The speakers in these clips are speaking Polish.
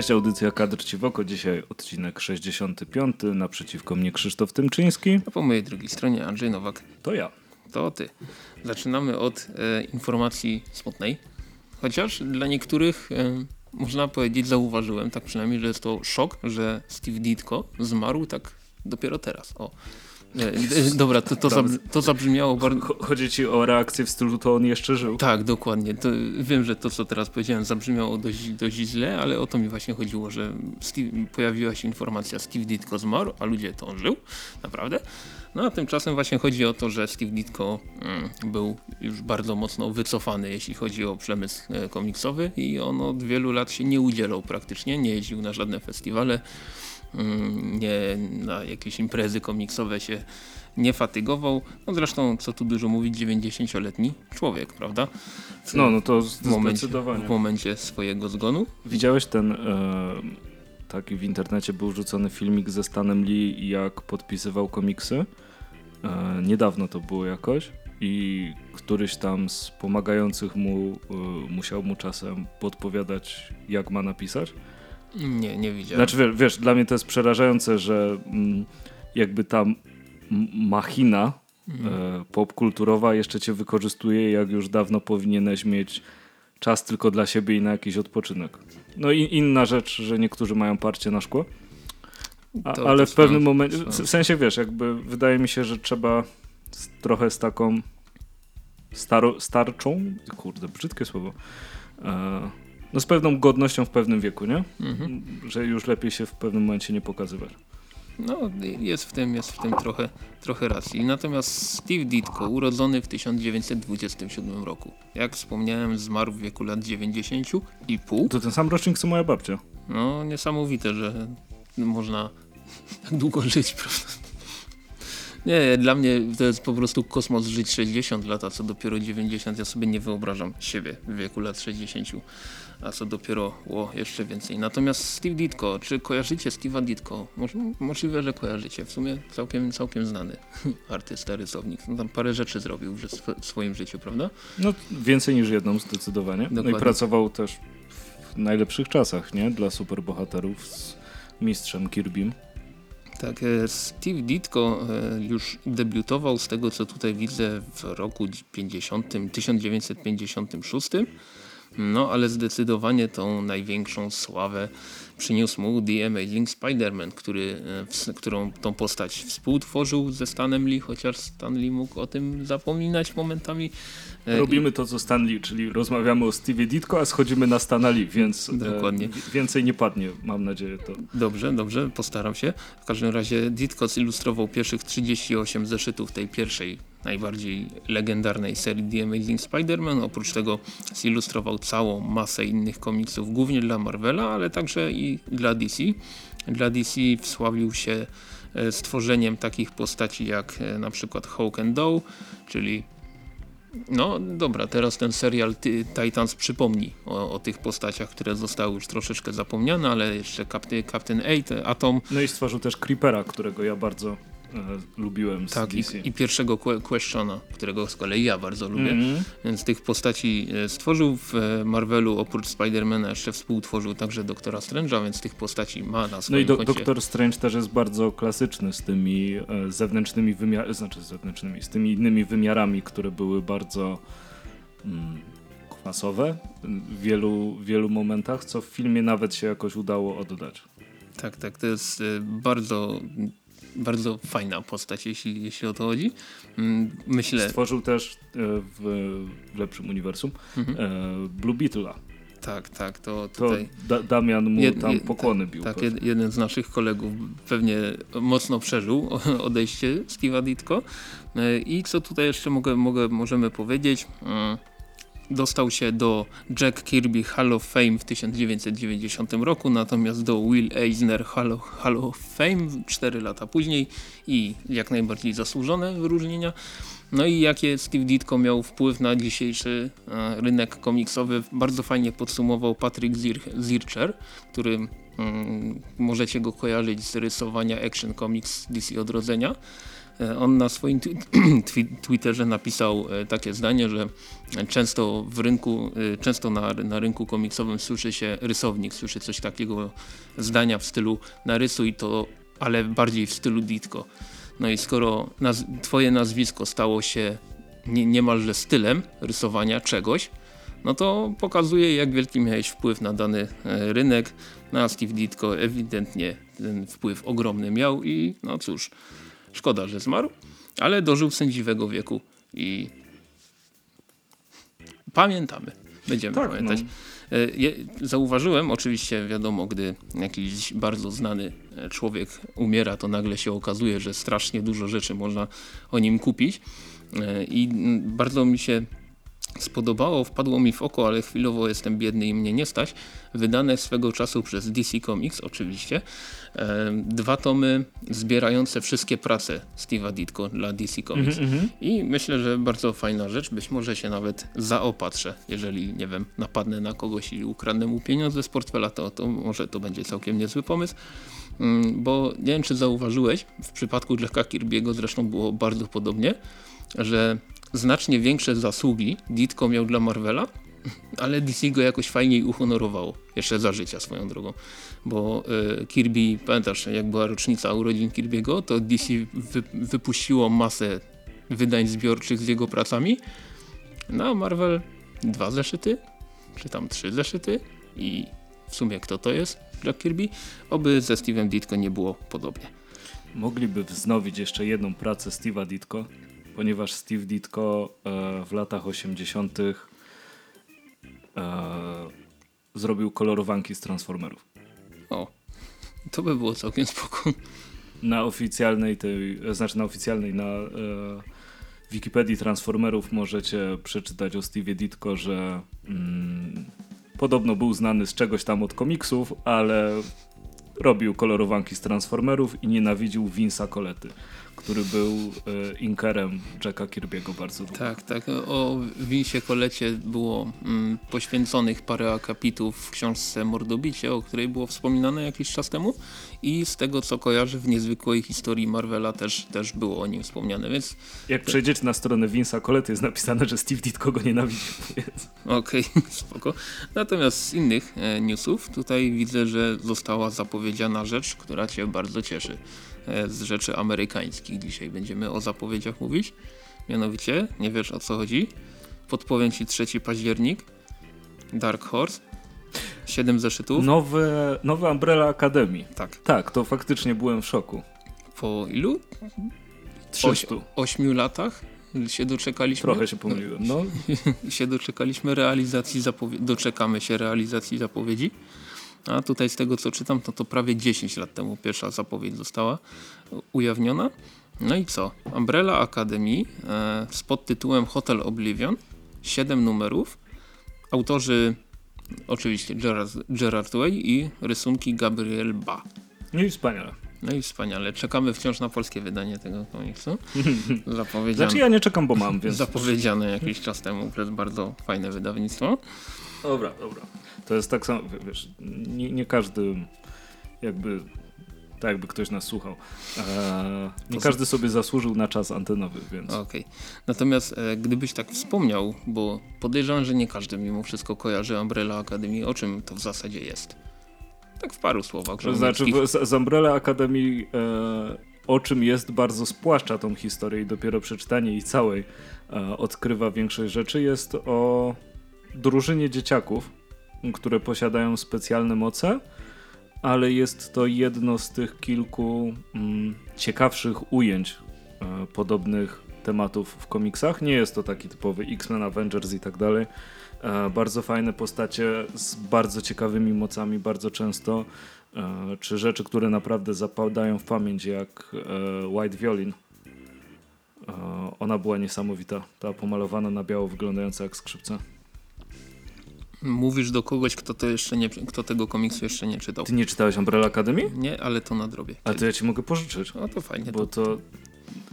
Cześć, audycja Kadr Ci w oko. Dzisiaj odcinek 65. Naprzeciwko mnie Krzysztof Tymczyński. A po mojej drugiej stronie Andrzej Nowak. To ja. To ty. Zaczynamy od e, informacji smutnej. Chociaż dla niektórych e, można powiedzieć, zauważyłem, tak przynajmniej, że jest to szok, że Steve Ditko zmarł tak dopiero teraz. O. E, dobra, to, to, to zabrzmiało bardzo... Chodzi ci o reakcję w stylu, to on jeszcze żył? Tak, dokładnie. To, wiem, że to, co teraz powiedziałem, zabrzmiało dość, dość źle, ale o to mi właśnie chodziło, że Steve, pojawiła się informacja, Steve Ditko zmarł, a ludzie to on żył, naprawdę. No a tymczasem właśnie chodzi o to, że Steve Ditko mm, był już bardzo mocno wycofany, jeśli chodzi o przemysł e, komiksowy i on od wielu lat się nie udzielał praktycznie, nie jeździł na żadne festiwale, nie na jakieś imprezy komiksowe się nie fatygował. No zresztą, co tu dużo mówić, 90-letni człowiek, prawda? W, no, no to w momencie, w momencie swojego zgonu. Widziałeś ten... E taki w internecie był rzucony filmik ze Stanem Lee, jak podpisywał komiksy. E, niedawno to było jakoś i któryś tam z pomagających mu e, musiał mu czasem podpowiadać, jak ma napisać. Nie, nie widziałem. Znaczy wiesz, dla mnie to jest przerażające, że mm, jakby ta machina e, popkulturowa jeszcze cię wykorzystuje, jak już dawno powinieneś mieć czas tylko dla siebie i na jakiś odpoczynek. No i inna rzecz, że niektórzy mają parcie na szkło. A, ale w pewnym momencie, w sensie wiesz, jakby wydaje mi się, że trzeba z, trochę z taką staro, starczą, kurde, brzydkie słowo, e, no z pewną godnością w pewnym wieku, nie? Mhm. Że już lepiej się w pewnym momencie nie pokazywać. No, jest w tym, jest w tym trochę, trochę racji. Natomiast Steve Ditko, urodzony w 1927 roku. Jak wspomniałem, zmarł w wieku lat 90 i pół. To ten sam rocznik co moja babcia. No, niesamowite, że można tak długo żyć, prawda? Nie, dla mnie to jest po prostu kosmos żyć 60 lat, a co dopiero 90. Ja sobie nie wyobrażam siebie w wieku lat 60 a co dopiero o, jeszcze więcej. Natomiast Steve Ditko, czy kojarzycie Steve'a Ditko? możliwe, że kojarzycie. W sumie całkiem, całkiem znany artysta, rysownik. No, tam parę rzeczy zrobił w swoim życiu, prawda? No więcej niż jedną zdecydowanie. Dokładnie. No i pracował też w najlepszych czasach, nie? Dla superbohaterów z mistrzem Kirbym. Tak, e, Steve Ditko e, już debiutował z tego co tutaj widzę w roku 50, 1956 no ale zdecydowanie tą największą sławę przyniósł mu The Amazing Spider-Man, który, e, którą tą postać współtworzył ze Stanem Lee, chociaż Stan Lee mógł o tym zapominać momentami. E, Robimy to co Stan Lee, czyli rozmawiamy o Steve Ditko, a schodzimy na Stana Lee, więc e, Dokładnie. więcej nie padnie, mam nadzieję. To. Dobrze, dobrze, postaram się. W każdym razie Ditko zilustrował pierwszych 38 zeszytów tej pierwszej najbardziej legendarnej serii The Amazing Spider-Man. Oprócz tego zilustrował całą masę innych komiksów, głównie dla Marvela, ale także i dla DC. Dla DC wsławił się e, stworzeniem takich postaci jak e, na przykład Hawk and Doe, czyli no dobra, teraz ten serial Titans przypomni o, o, tych postaciach, które zostały już troszeczkę zapomniane, ale jeszcze Captain, Captain 8, Atom. No i stworzył też Creepera, którego ja bardzo lubiłem z Tak, DC. I, i, pierwszego Questiona, którego z kolei ja bardzo lubię. Mm -hmm. Więc tych postaci e, stworzył w e, Marvelu, oprócz Spidermana jeszcze współtworzył także Doktora Strange'a, więc tych postaci ma na swoim No i do, Doktor Strange też jest bardzo klasyczny z tymi zewnętrznymi wymiarami, znaczy zewnętrznymi, z tymi innymi wymiarami, które były bardzo mm, kwasowe w wielu, wielu momentach, co w filmie nawet się jakoś udało oddać. Tak, tak, to jest bardzo bardzo fajna postać, jeśli, jeśli o to chodzi. Mm, myślę... Stworzył też e, w, lepszym uniwersum mhm. E, Blue Beetle'a. Tak, tak, to tutaj... To da Damian mu jed, tam pokłony bił. Tak, jed, jeden z naszych kolegów pewnie mocno przeżył odejście Steve'a Ditko. E, I co tutaj jeszcze mogę, mogę, możemy powiedzieć? Dostał się do Jack Kirby Hall of Fame w 1990 roku, natomiast do Will Eisner Hall of, Hall of Fame 4 lata później i jak najbardziej zasłużone wyróżnienia. No i jakie Steve Ditko miał wpływ na dzisiejszy e, rynek komiksowy, bardzo fajnie podsumował Patrick Zir Zircher, który mm, możecie go kojarzyć z rysowania Action Comics DC Odrodzenia. E, on na swoim Twitterze napisał e, takie zdanie, że często w rynku, e, często na, na rynku komiksowym słyszy się rysownik, słyszy coś takiego zdania w stylu narysuj to, ale bardziej w stylu Ditko. No i skoro naz twoje nazwisko stało się nie, niemalże stylem rysowania czegoś, no to pokazuje jak wielki miałeś wpływ na dany rynek. Na Steve Ditko ewidentnie ten wpływ ogromny miał i no cóż, Szkoda, że zmarł, ale dożył sędziwego wieku i pamiętamy. Będziemy tak, pamiętać. No. E, zauważyłem, oczywiście wiadomo, gdy jakiś bardzo znany e, człowiek umiera, to nagle się okazuje, że strasznie dużo rzeczy można o nim kupić. E, I bardzo mi się spodobało, wpadło mi w oko, ale chwilowo jestem biedny i mnie nie stać. Wydane swego czasu przez DC Comics oczywiście. Dwa tomy zbierające wszystkie prace Steve'a Ditko dla DC Comics. Mm -hmm. I myślę, że bardzo fajna rzecz. Być może się nawet zaopatrzę. Jeżeli, nie wiem, napadnę na kogoś i ukradnę mu pieniądze z portfela, to, to może to będzie całkiem niezły pomysł. Mm, bo nie wiem, czy zauważyłeś, w przypadku Jacka Kirby'ego zresztą było bardzo podobnie, że znacznie większe zasługi Ditko miał dla Marvela, ale DC go jakoś fajniej uhonorowało. Jeszcze za życia swoją drogą. Bo y, Kirby, pamiętasz jak była rocznica urodzin Kirby'ego, to DC wy, wypuściło masę wydań zbiorczych z jego pracami. Na Marvel dwa zeszyty, czy tam trzy zeszyty i w sumie kto to jest Jack Kirby? Oby ze Steve'em Ditko nie było podobnie. Mogliby wznowić jeszcze jedną pracę Steve'a Ditko, ponieważ Steve Ditko e, w latach 80. E, zrobił kolorowanki z Transformerów. O, to by było całkiem spoko. Na oficjalnej tej, znaczy na oficjalnej, na e, Wikipedii Transformerów możecie przeczytać o Steve Ditko, że mm, podobno był znany z czegoś tam od komiksów, ale robił kolorowanki z Transformerów i nienawidził Vince'a Colety który był e, inkerem Jacka Kirby'ego bardzo długo. Tak, tak. O Winsie Kolecie było mm, poświęconych parę akapitów w książce Mordobicie, o której było wspominane jakiś czas temu i z tego co kojarzę w niezwykłej historii Marvela też, też było o nim wspomniane, więc... Jak przejdziecie na stronę Vince'a Colety jest napisane, że Steve Ditko go nienawidzi. Okej, okay, spoko. Natomiast z innych e, newsów tutaj widzę, że została zapowiedziana rzecz, która cię bardzo cieszy. E, z rzeczy amerykańskich. Dzisiaj będziemy o zapowiedziach mówić. Mianowicie, nie wiesz o co chodzi? Podpowiem ci 3 październik. Dark Horse. 7 zeszytów. Nowe, nowe Umbrella Academy. Tak. Tak, to faktycznie byłem w szoku. Po ilu? 300. 8 latach się doczekaliśmy. Trochę się pomyliłem, no. się doczekaliśmy realizacji zapowiedzi, doczekamy się realizacji zapowiedzi. A tutaj z tego co czytam, to to prawie 10 lat temu pierwsza zapowiedź została ujawniona. No i co? Umbrella Academy e, z podtytułem Hotel Oblivion, 7 numerów. Autorzy oczywiście Gerard, Gerard Way i rysunki Gabriel Ba. No i wspaniale. No i wspaniale. Czekamy wciąż na polskie wydanie tego komiksu. Zapowiedziane. Znaczy ja nie czekam, bo mam, więc... Zapowiedziane jakiś czas temu przez bardzo fajne wydawnictwo. Dobra, dobra. To jest tak samo, wiesz, nie, nie każdy jakby tak jakby ktoś nas słuchał. E, nie każdy sobie zasłużył na czas antenowy, więc. Okej. Okay. Natomiast e, gdybyś tak wspomniał, bo podejrzewam, że nie każdy mimo wszystko kojarzy Umbrella Academy, o czym to w zasadzie jest. Tak w paru słowach. To znaczy z, z Umbrella Academy e, o czym jest bardzo spłaszcza tą historię i dopiero przeczytanie jej całej e, odkrywa większość rzeczy jest o drużynie dzieciaków, które posiadają specjalne moce, ale jest to jedno z tych kilku mm, ciekawszych ujęć e, podobnych tematów w komiksach. Nie jest to taki typowy X-Men, Avengers i tak dalej. E, bardzo fajne postacie z bardzo ciekawymi mocami, bardzo często. E, czy rzeczy, które naprawdę zapadają w pamięć, jak e, White Violin. E, ona była niesamowita. Ta pomalowana na biało, wyglądająca jak skrzypce. Mówisz do kogoś, kto, to jeszcze nie, kto tego komiksu jeszcze nie czytał. Ty nie czytałeś Umbrella Academy? Nie, ale to nadrobię. A to ja ci mogę pożyczyć. O, to fajnie. Bo to,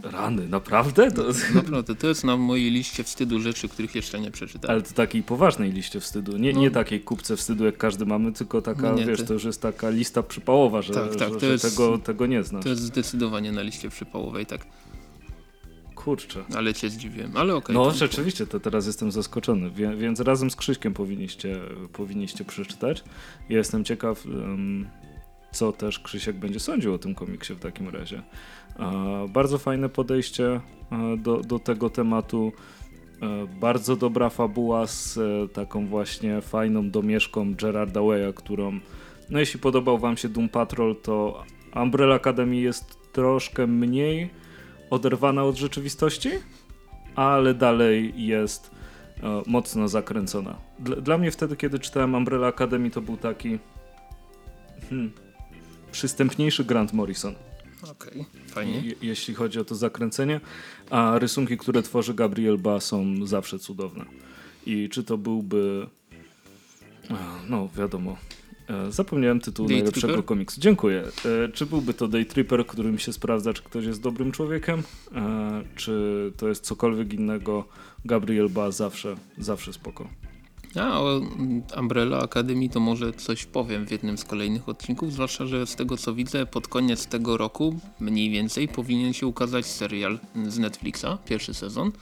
Rany, naprawdę? To... Naprawdę, to jest na mojej liście wstydu rzeczy, których jeszcze nie przeczytałem. Ale to takiej poważnej liście wstydu. Nie, No. nie takiej kupce wstydu, jak każdy mamy, tylko taka, No nie, wiesz, ty- to już jest taka lista przypałowa, że, Tak, tak, że, że jest- tego, tego nie znasz. To jest zdecydowanie na liście przypałowej, tak. Kurczę. Ale cię zdziwiłem, ale okej. No to- rzeczywiście, to teraz jestem zaskoczony, Wie, więc razem z Krzyśkiem powinniście, powinniście przeczytać. Ja jestem ciekaw, co też Krzysiek będzie sądził o tym komiksie w takim razie. Bardzo fajne podejście e, do, do tego tematu. E, bardzo dobra fabuła z e, taką właśnie fajną domieszką Gerarda Way'a, którą no jeśli podobał wam się Doom Patrol, to Umbrella Academy jest troszkę mniej oderwana od rzeczywistości, ale dalej jest e, mocno zakręcona. Dla, dla mnie wtedy, kiedy czytałem Umbrella Academy, to był taki hmm, przystępniejszy Grant Morrison, Okej, fajnie. je, jeśli chodzi o to zakręcenie, a rysunki, które tworzy Gabriel Ba są zawsze cudowne. I czy to byłby e, no wiadomo, Zapomniałem tytułu Day najlepszego Tripper? komiksu. Dziękuję. E, Czy byłby to Day Tripper, którym się sprawdza, czy ktoś jest dobrym człowiekiem? E, Czy to jest cokolwiek innego? Gabriel Ba zawsze, zawsze spoko. A o Umbrella Academy to może coś powiem w jednym z kolejnych odcinków, zwłaszcza, że z tego co widzę pod koniec tego roku mniej więcej powinien się ukazać serial z Netflixa, pierwszy sezon.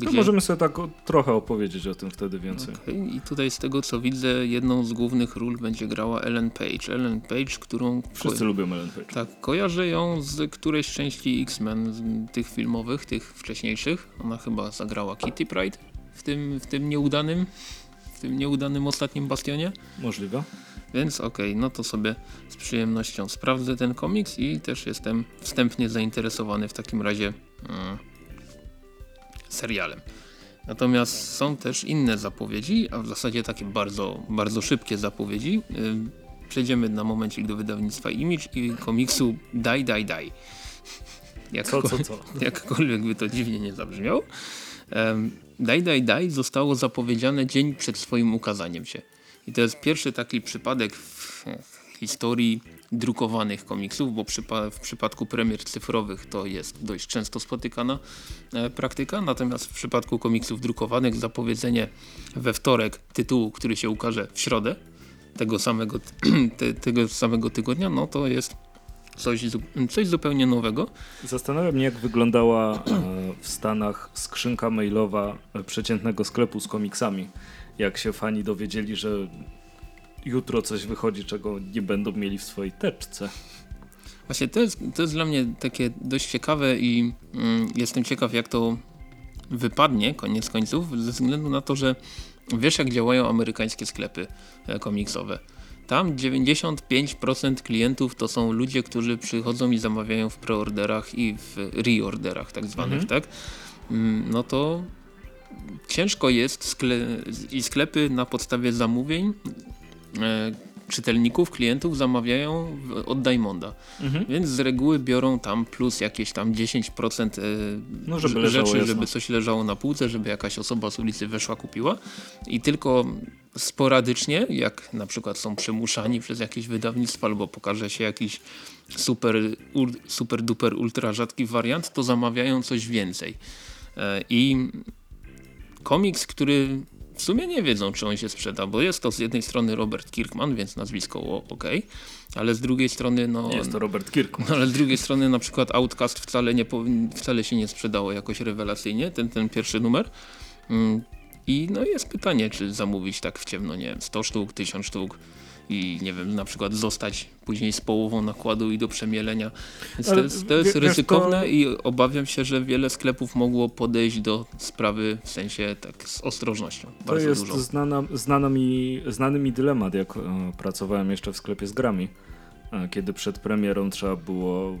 No możemy sobie tak trochę opowiedzieć o tym wtedy więcej. Okej, I tutaj z tego co widzę jedną z głównych ról będzie grała Ellen Page. Ellen Page, którą Wszyscy lubią Ellen Page. tak, kojarzę ją z którejś części X-Men, tych filmowych, tych wcześniejszych. Ona chyba zagrała Kitty Pryde w tym, w tym nieudanym, w tym nieudanym ostatnim bastionie. Możliwe. Więc okej, no to sobie z przyjemnością sprawdzę ten komiks i też jestem wstępnie zainteresowany w takim razie mm, serialem. Natomiast są też inne zapowiedzi, a w zasadzie takie bardzo, bardzo szybkie zapowiedzi. Ym, Przejdziemy na momencik do wydawnictwa Image i komiksu Die Die Die. Co, co, co? Jakkolwiek by to dziwnie nie zabrzmiał. Um, Die Die Die zostało zapowiedziane dzień przed swoim ukazaniem się. I to jest pierwszy taki przypadek w historii drukowanych komiksów, bo w przypadku premier cyfrowych to jest dość często spotykana e, praktyka, natomiast w przypadku komiksów drukowanych zapowiedzenie we wtorek tytułu, który się ukaże w środę tego samego, te, tego samego tygodnia, no to jest coś, coś zupełnie nowego. Zastanawiam mnie, jak wyglądała e, w Stanach skrzynka mailowa e, przeciętnego sklepu z komiksami. Jak się fani dowiedzieli, że jutro coś wychodzi, czego nie będą mieli w swojej teczce. Właśnie to jest, to jest dla mnie takie dość ciekawe i mm, jestem ciekaw jak to wypadnie koniec końców ze względu na to, że wiesz jak działają amerykańskie sklepy e, komiksowe. Tam 95% klientów to są ludzie, którzy przychodzą i zamawiają w preorderach i w reorderach tak zwanych, Mhm. tak? Mm, No to ciężko jest skle i sklepy na podstawie zamówień czytelników, klientów zamawiają od Diamonda. Więc z reguły biorą tam plus jakieś tam 10% e, No, żeby leżało rzeczy, jasno. żeby coś leżało na półce, żeby jakaś osoba z ulicy weszła, kupiła. I tylko sporadycznie, jak na przykład są przymuszani przez jakieś wydawnictwo albo pokaże się jakiś super, super duper ultra rzadki wariant, to zamawiają coś więcej. E, I komiks, który w sumie nie wiedzą, czy on się sprzeda, bo jest to z jednej strony Robert Kirkman, więc nazwisko ok, ale z drugiej strony no, jest to Robert Kirkman. no ale z drugiej strony na przykład Outcast wcale, nie wcale się nie sprzedało jakoś rewelacyjnie, ten, ten pierwszy numer. Mm, I no jest pytanie, czy zamówić tak w ciemno, nie wiem, 100 sztuk, 1000 sztuk i nie wiem, na przykład zostać później z połową nakładu i do przemielenia. Więc to jest, to jest ryzykowne to- i obawiam się, że wiele sklepów mogło podejść do sprawy w sensie tak z ostrożnością. To jest dużo. znana, znana mi, znany mi dylemat, jak e, pracowałem jeszcze w sklepie z grami, e, kiedy przed premierą trzeba było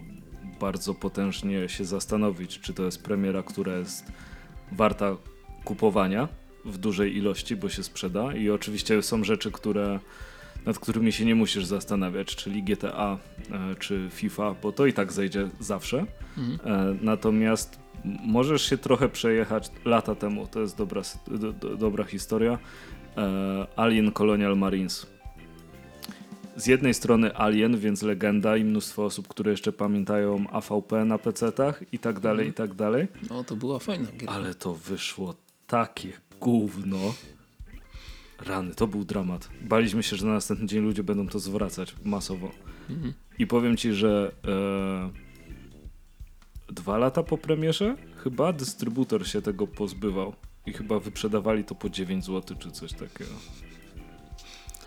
bardzo potężnie się zastanowić, czy to jest premiera, która jest warta kupowania w dużej ilości, bo się sprzeda i oczywiście są rzeczy, które nad którymi się nie musisz zastanawiać, czyli GTA e, czy FIFA, bo to i tak zejdzie zawsze. Mhm. E, Natomiast możesz się trochę przejechać lata temu, to jest dobra, do, do, dobra historia. E, Alien Colonial Marines. z jednej strony Alien, więc legenda i mnóstwo osób, które jeszcze pamiętają AVP na PC-tach i tak dalej, i tak dalej. No to była fajna gra. Ale to wyszło takie gówno. Rany, to był dramat. Baliśmy się, że na następny dzień ludzie będą to zwracać masowo. Mhm. I powiem ci, że e, dwa lata po premierze chyba dystrybutor się tego pozbywał. I chyba wyprzedawali to po 9 zł czy coś takiego.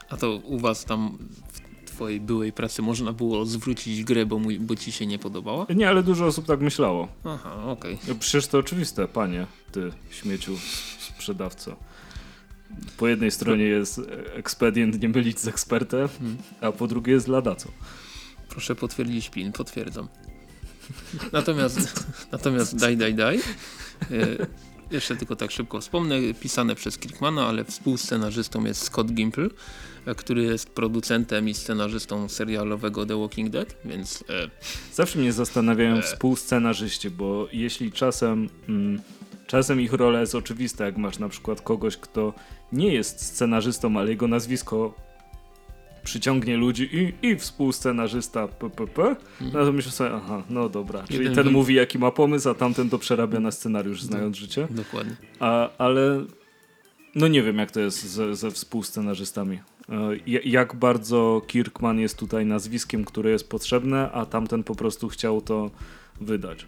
A to u was tam w twojej byłej pracy można było zwrócić grę, bo, mój, bo ci się nie podobała? Nie, ale dużo osób tak myślało. Aha, okej. Przecież to oczywiste, panie, ty śmieciu sprzedawco. Po jednej stronie jest ekspedient nie mylić z ekspertem, a po drugiej jest ladaco. Proszę potwierdzić pin, potwierdzam. Natomiast, natomiast daj, daj, daj. E, jeszcze tylko tak szybko wspomnę, pisane przez Kirkmana, ale współscenarzystą jest Scott Gimple, e, który jest producentem i scenarzystą serialowego The Walking Dead, więc e, Zawsze mnie zastanawiają E. współscenarzyści, bo jeśli czasem, mm, czasem ich rola jest oczywista, jak masz na przykład kogoś, kto nie jest scenarzystą, ale jego nazwisko przyciągnie ludzi i, i współscenarzysta PPP, no to myślę sobie, aha, no dobra, czyli Jeden ten wy- mówi jaki ma pomysł, a tamten to przerabia na scenariusz, znając życie. dokładnie. A, ale no nie wiem, jak to jest ze, ze współscenarzystami. E, ja- Jak bardzo Kirkman jest tutaj nazwiskiem, które jest potrzebne, a tamten po prostu chciał to wydać.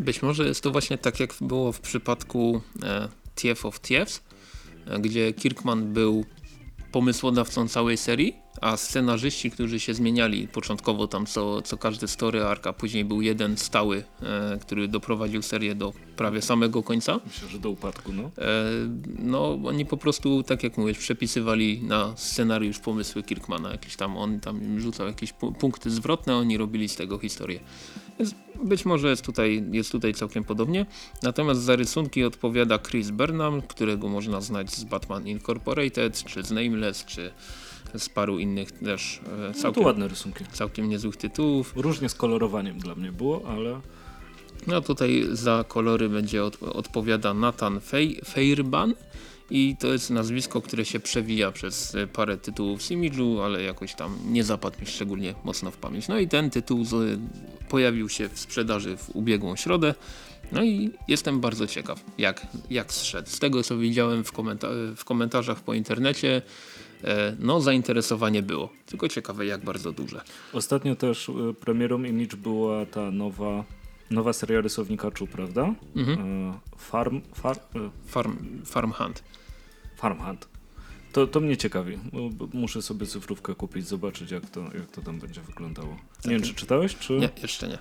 Być może jest to właśnie tak jak było w przypadku e, TF of TFs, e, gdzie Kirkman był pomysłodawcą całej serii, a scenarzyści, którzy się zmieniali początkowo tam co, co każdy story arc, a później był jeden stały, e, który doprowadził serię do prawie samego końca. Myślę, że do upadku, no. E, no oni po prostu, tak jak mówisz, przepisywali na scenariusz pomysły Kirkmana, jakieś tam, on tam rzucał jakieś pu- punkty zwrotne, oni robili z tego historię. Więc być może jest tutaj, jest tutaj całkiem podobnie. Natomiast za rysunki odpowiada Chris Burnham, którego można znać z Batman Incorporated, czy z Nameless, czy z paru innych też e, no to całkiem, ładne rysunki. całkiem niezłych tytułów. Różnie z kolorowaniem dla mnie było, ale No tutaj za kolory będzie od, odpowiada Nathan Fej, Fairban i to jest nazwisko, które się przewija przez parę tytułów z Image'u, ale jakoś tam nie zapadł mi szczególnie mocno w pamięć. No i ten tytuł z, pojawił się w sprzedaży w ubiegłą środę. No i jestem bardzo ciekaw, jak, jak zszedł. Z tego co widziałem w, komenta- w komentarzach po internecie, no zainteresowanie było. Tylko ciekawe jak bardzo duże. ostatnio też e, premierą Image była ta nowa, nowa seria rysownika Czu, prawda? Mhm. E, Farm, far, e, Farm, farm Hunt. Farmhand. To, to mnie ciekawi. Muszę sobie cyfrówkę kupić, zobaczyć jak to, jak to tam będzie wyglądało. Nie wiem, czy czytałeś, czy Nie, jeszcze nie.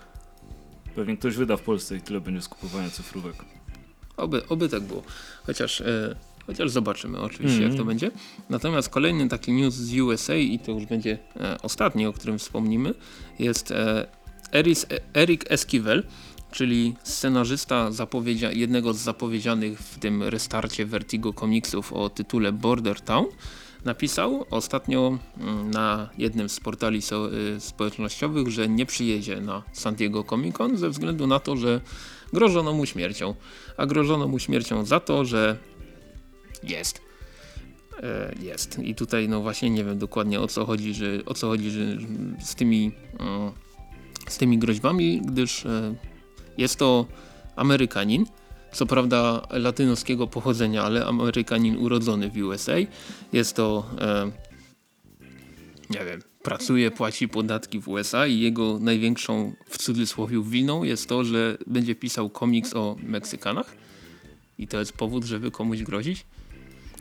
pewnie ktoś wyda w Polsce i tyle będzie skupowania cyfrówek. Oby, oby tak było. Chociaż, e, chociaż zobaczymy oczywiście Mhm. jak to będzie. Natomiast kolejny taki news z USA i to już będzie e, ostatni, o którym wspomnimy, jest e, Eris, e, Eric Esquivel, czyli scenarzysta jednego z zapowiedzianych w tym restarcie Vertigo komiksów o tytule Border Town. Napisał ostatnio mm, na jednym z portali y, społecznościowych, że nie przyjedzie na San Diego Comic Con ze względu na to, że grożono mu śmiercią. A grożono mu śmiercią za to, że jest. E, jest. I tutaj no właśnie nie wiem dokładnie o co chodzi, że, o co chodzi że, z, tymi, z tymi groźbami, gdyż e, jest to Amerykanin, co prawda latynoskiego pochodzenia, ale Amerykanin urodzony w USA. Jest to, e, nie wiem, pracuje, płaci podatki w USA i jego największą w cudzysłowie winą jest to, że będzie pisał komiks o Meksykanach i to jest powód, żeby komuś grozić.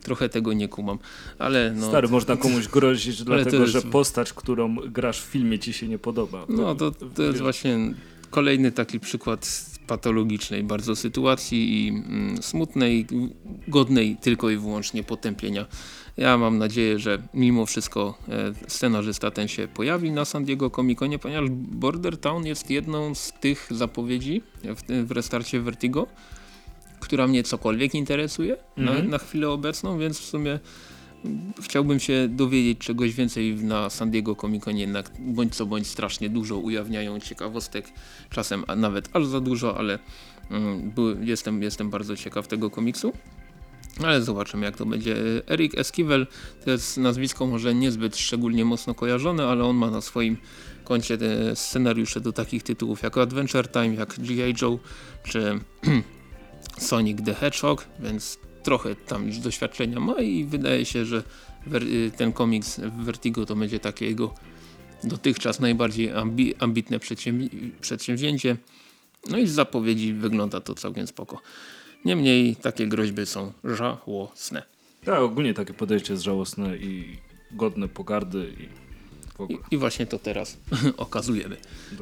Trochę tego nie kumam, ale no... Stary, można komuś grozić, dlatego jest- że postać, którą grasz w filmie ci się nie podoba. No to, to jest właśnie kolejny taki przykład patologicznej bardzo sytuacji i mm, smutnej, godnej tylko i wyłącznie potępienia. Ja mam nadzieję, że mimo wszystko e, scenarzysta ten się pojawi na San Diego Comic Conie, ponieważ Border Town jest jedną z tych zapowiedzi w, w restarcie Vertigo, która mnie cokolwiek interesuje na, Mhm. na chwilę obecną, więc w sumie chciałbym się dowiedzieć czegoś więcej na San Diego Comic Conie, jednak bądź co bądź strasznie dużo ujawniają ciekawostek, czasem a nawet aż za dużo, ale mm, był, jestem, jestem bardzo ciekaw tego komiksu. Ale zobaczymy jak to będzie. Eric Esquivel to jest nazwisko może niezbyt szczególnie mocno kojarzone, ale on ma na swoim koncie scenariusze do takich tytułów jak Adventure Time, jak G.I. Joe czy Sonic the Hedgehog, więc trochę tam już doświadczenia ma i wydaje się, że ten komiks w Vertigo to będzie takie jego dotychczas najbardziej ambi ambitne przedsięwzięcie. No i z zapowiedzi wygląda to całkiem spoko. Niemniej takie groźby są żałosne. Tak, ogólnie takie podejście jest żałosne i godne pogardy i I, I, właśnie to teraz okazujemy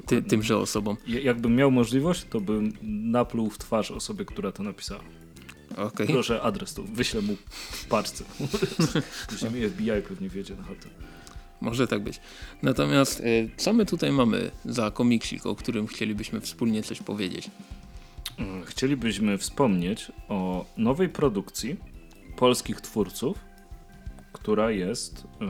ty, tymże osobom. jakbym miał możliwość, to bym napluł w twarz osobie, która to napisała. Okay. Proszę adres, to wyślę mu w paczce. Musimy FBI pewnie wiedzie na chatę. Może tak być. Natomiast y, co my tutaj mamy za komiksik, o którym chcielibyśmy wspólnie coś powiedzieć? Mm, chcielibyśmy wspomnieć o nowej produkcji polskich twórców, która jest, yy,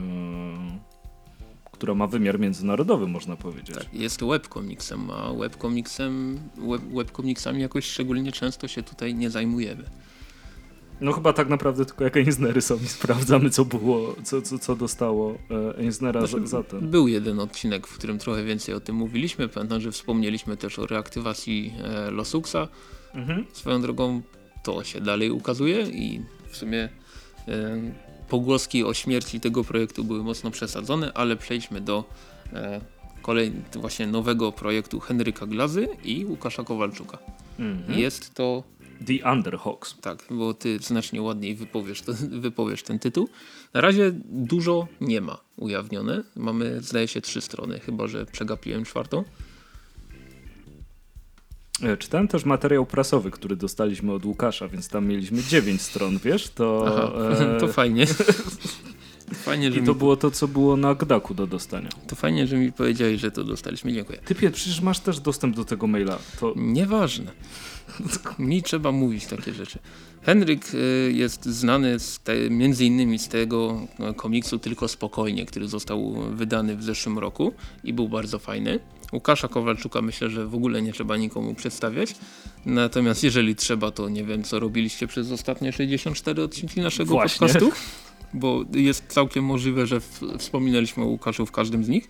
która ma wymiar międzynarodowy, można powiedzieć. Tak, jest webkomiksem, a webkomiksem, web, webkomiksami jakoś szczególnie często się tutaj nie zajmujemy. No chyba tak naprawdę tylko jak Eisnery są i sprawdzamy co było, co, co, co dostało e, Eisnera znaczy, za, ten. Był jeden odcinek, w którym trochę więcej o tym mówiliśmy. Pamiętam, że wspomnieliśmy też o reaktywacji e, Losuxa. Mhm. Swoją drogą to się dalej ukazuje i w sumie e, pogłoski o śmierci tego projektu były mocno przesadzone, ale przejdźmy do e, kolejnego właśnie nowego projektu Henryka Glazy i Łukasza Kowalczuka. Mhm. Jest to The Underhawks. Tak, bo ty znacznie ładniej wypowiesz, to, wypowiesz ten tytuł. Na razie dużo nie ma ujawnione. Mamy, zdaje się, trzy strony, chyba że przegapiłem czwartą. E, czytałem też materiał prasowy, który dostaliśmy od Łukasza, więc tam mieliśmy dziewięć stron, wiesz? To, Aha, e... to fajnie. Fajnie, że I to mi... było to, co było na Gdaku do dostania. To fajnie, że mi powiedziałeś, że to dostaliśmy. Dziękuję. Typie, przecież masz też dostęp do tego maila. To... Nieważne. Mi trzeba mówić takie rzeczy. Henryk y, jest znany z te, między innymi z tego no, komiksu Tylko Spokojnie, który został wydany w zeszłym roku i był bardzo fajny. Łukasza Kowalczuka myślę, że w ogóle nie trzeba nikomu przedstawiać. Natomiast jeżeli trzeba, to nie wiem, co robiliście przez ostatnie 64 odcinki naszego Właśnie. podcastu. Bo jest całkiem możliwe, że wspominaliśmy o Łukaszu w każdym z nich.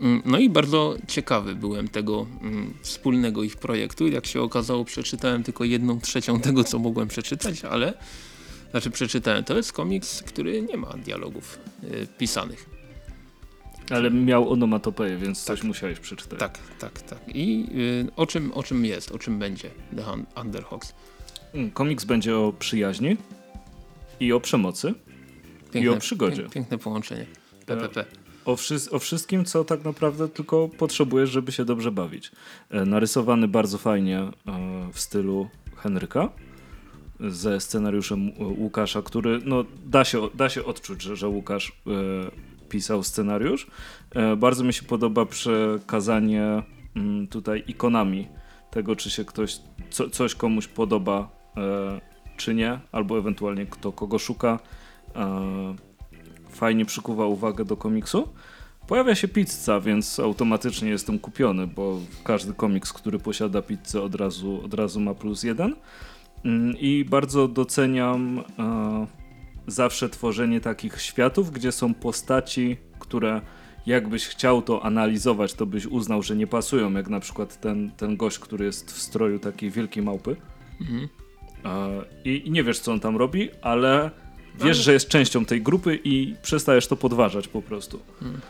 Mm, no i bardzo ciekawy byłem tego mm, wspólnego ich projektu. Jak się okazało, przeczytałem tylko jedną trzecią tego, co mogłem przeczytać, ale znaczy przeczytałem. To jest komiks, który nie ma dialogów y, pisanych. Ale miał onomatopeję, więc tak. coś musiałeś przeczytać. Tak, tak, tak. I y, o, czym, o czym jest, o czym będzie The Underhawks? Mm, komiks będzie o przyjaźni i o przemocy piękne, i o przygodzie. Piękne połączenie. PPP o, wszy o, wszystkim, co tak naprawdę tylko potrzebujesz, żeby się dobrze bawić. E, narysowany bardzo fajnie e, w stylu Henryka ze scenariuszem Łukasza, który no, da, się, da się odczuć, że, że Łukasz e, pisał scenariusz. E, bardzo mi się podoba przekazanie mm, tutaj ikonami tego, czy się ktoś, co, coś komuś podoba, e, czy nie, albo ewentualnie kto kogo szuka e, fajnie przykuwa uwagę do komiksu. Pojawia się pizza, więc automatycznie jestem kupiony, bo każdy komiks, który posiada pizzę od razu, od razu ma plus jeden. Mm, I bardzo doceniam zawsze tworzenie takich światów, gdzie są postaci, które jakbyś chciał to analizować, to byś uznał, że nie pasują, jak na przykład ten, ten gość, który jest w stroju takiej wielkiej małpy. Mhm. I, I nie wiesz, co on tam robi, ale Wiesz, że jest częścią tej grupy i przestajesz to podważać po prostu. Mhm.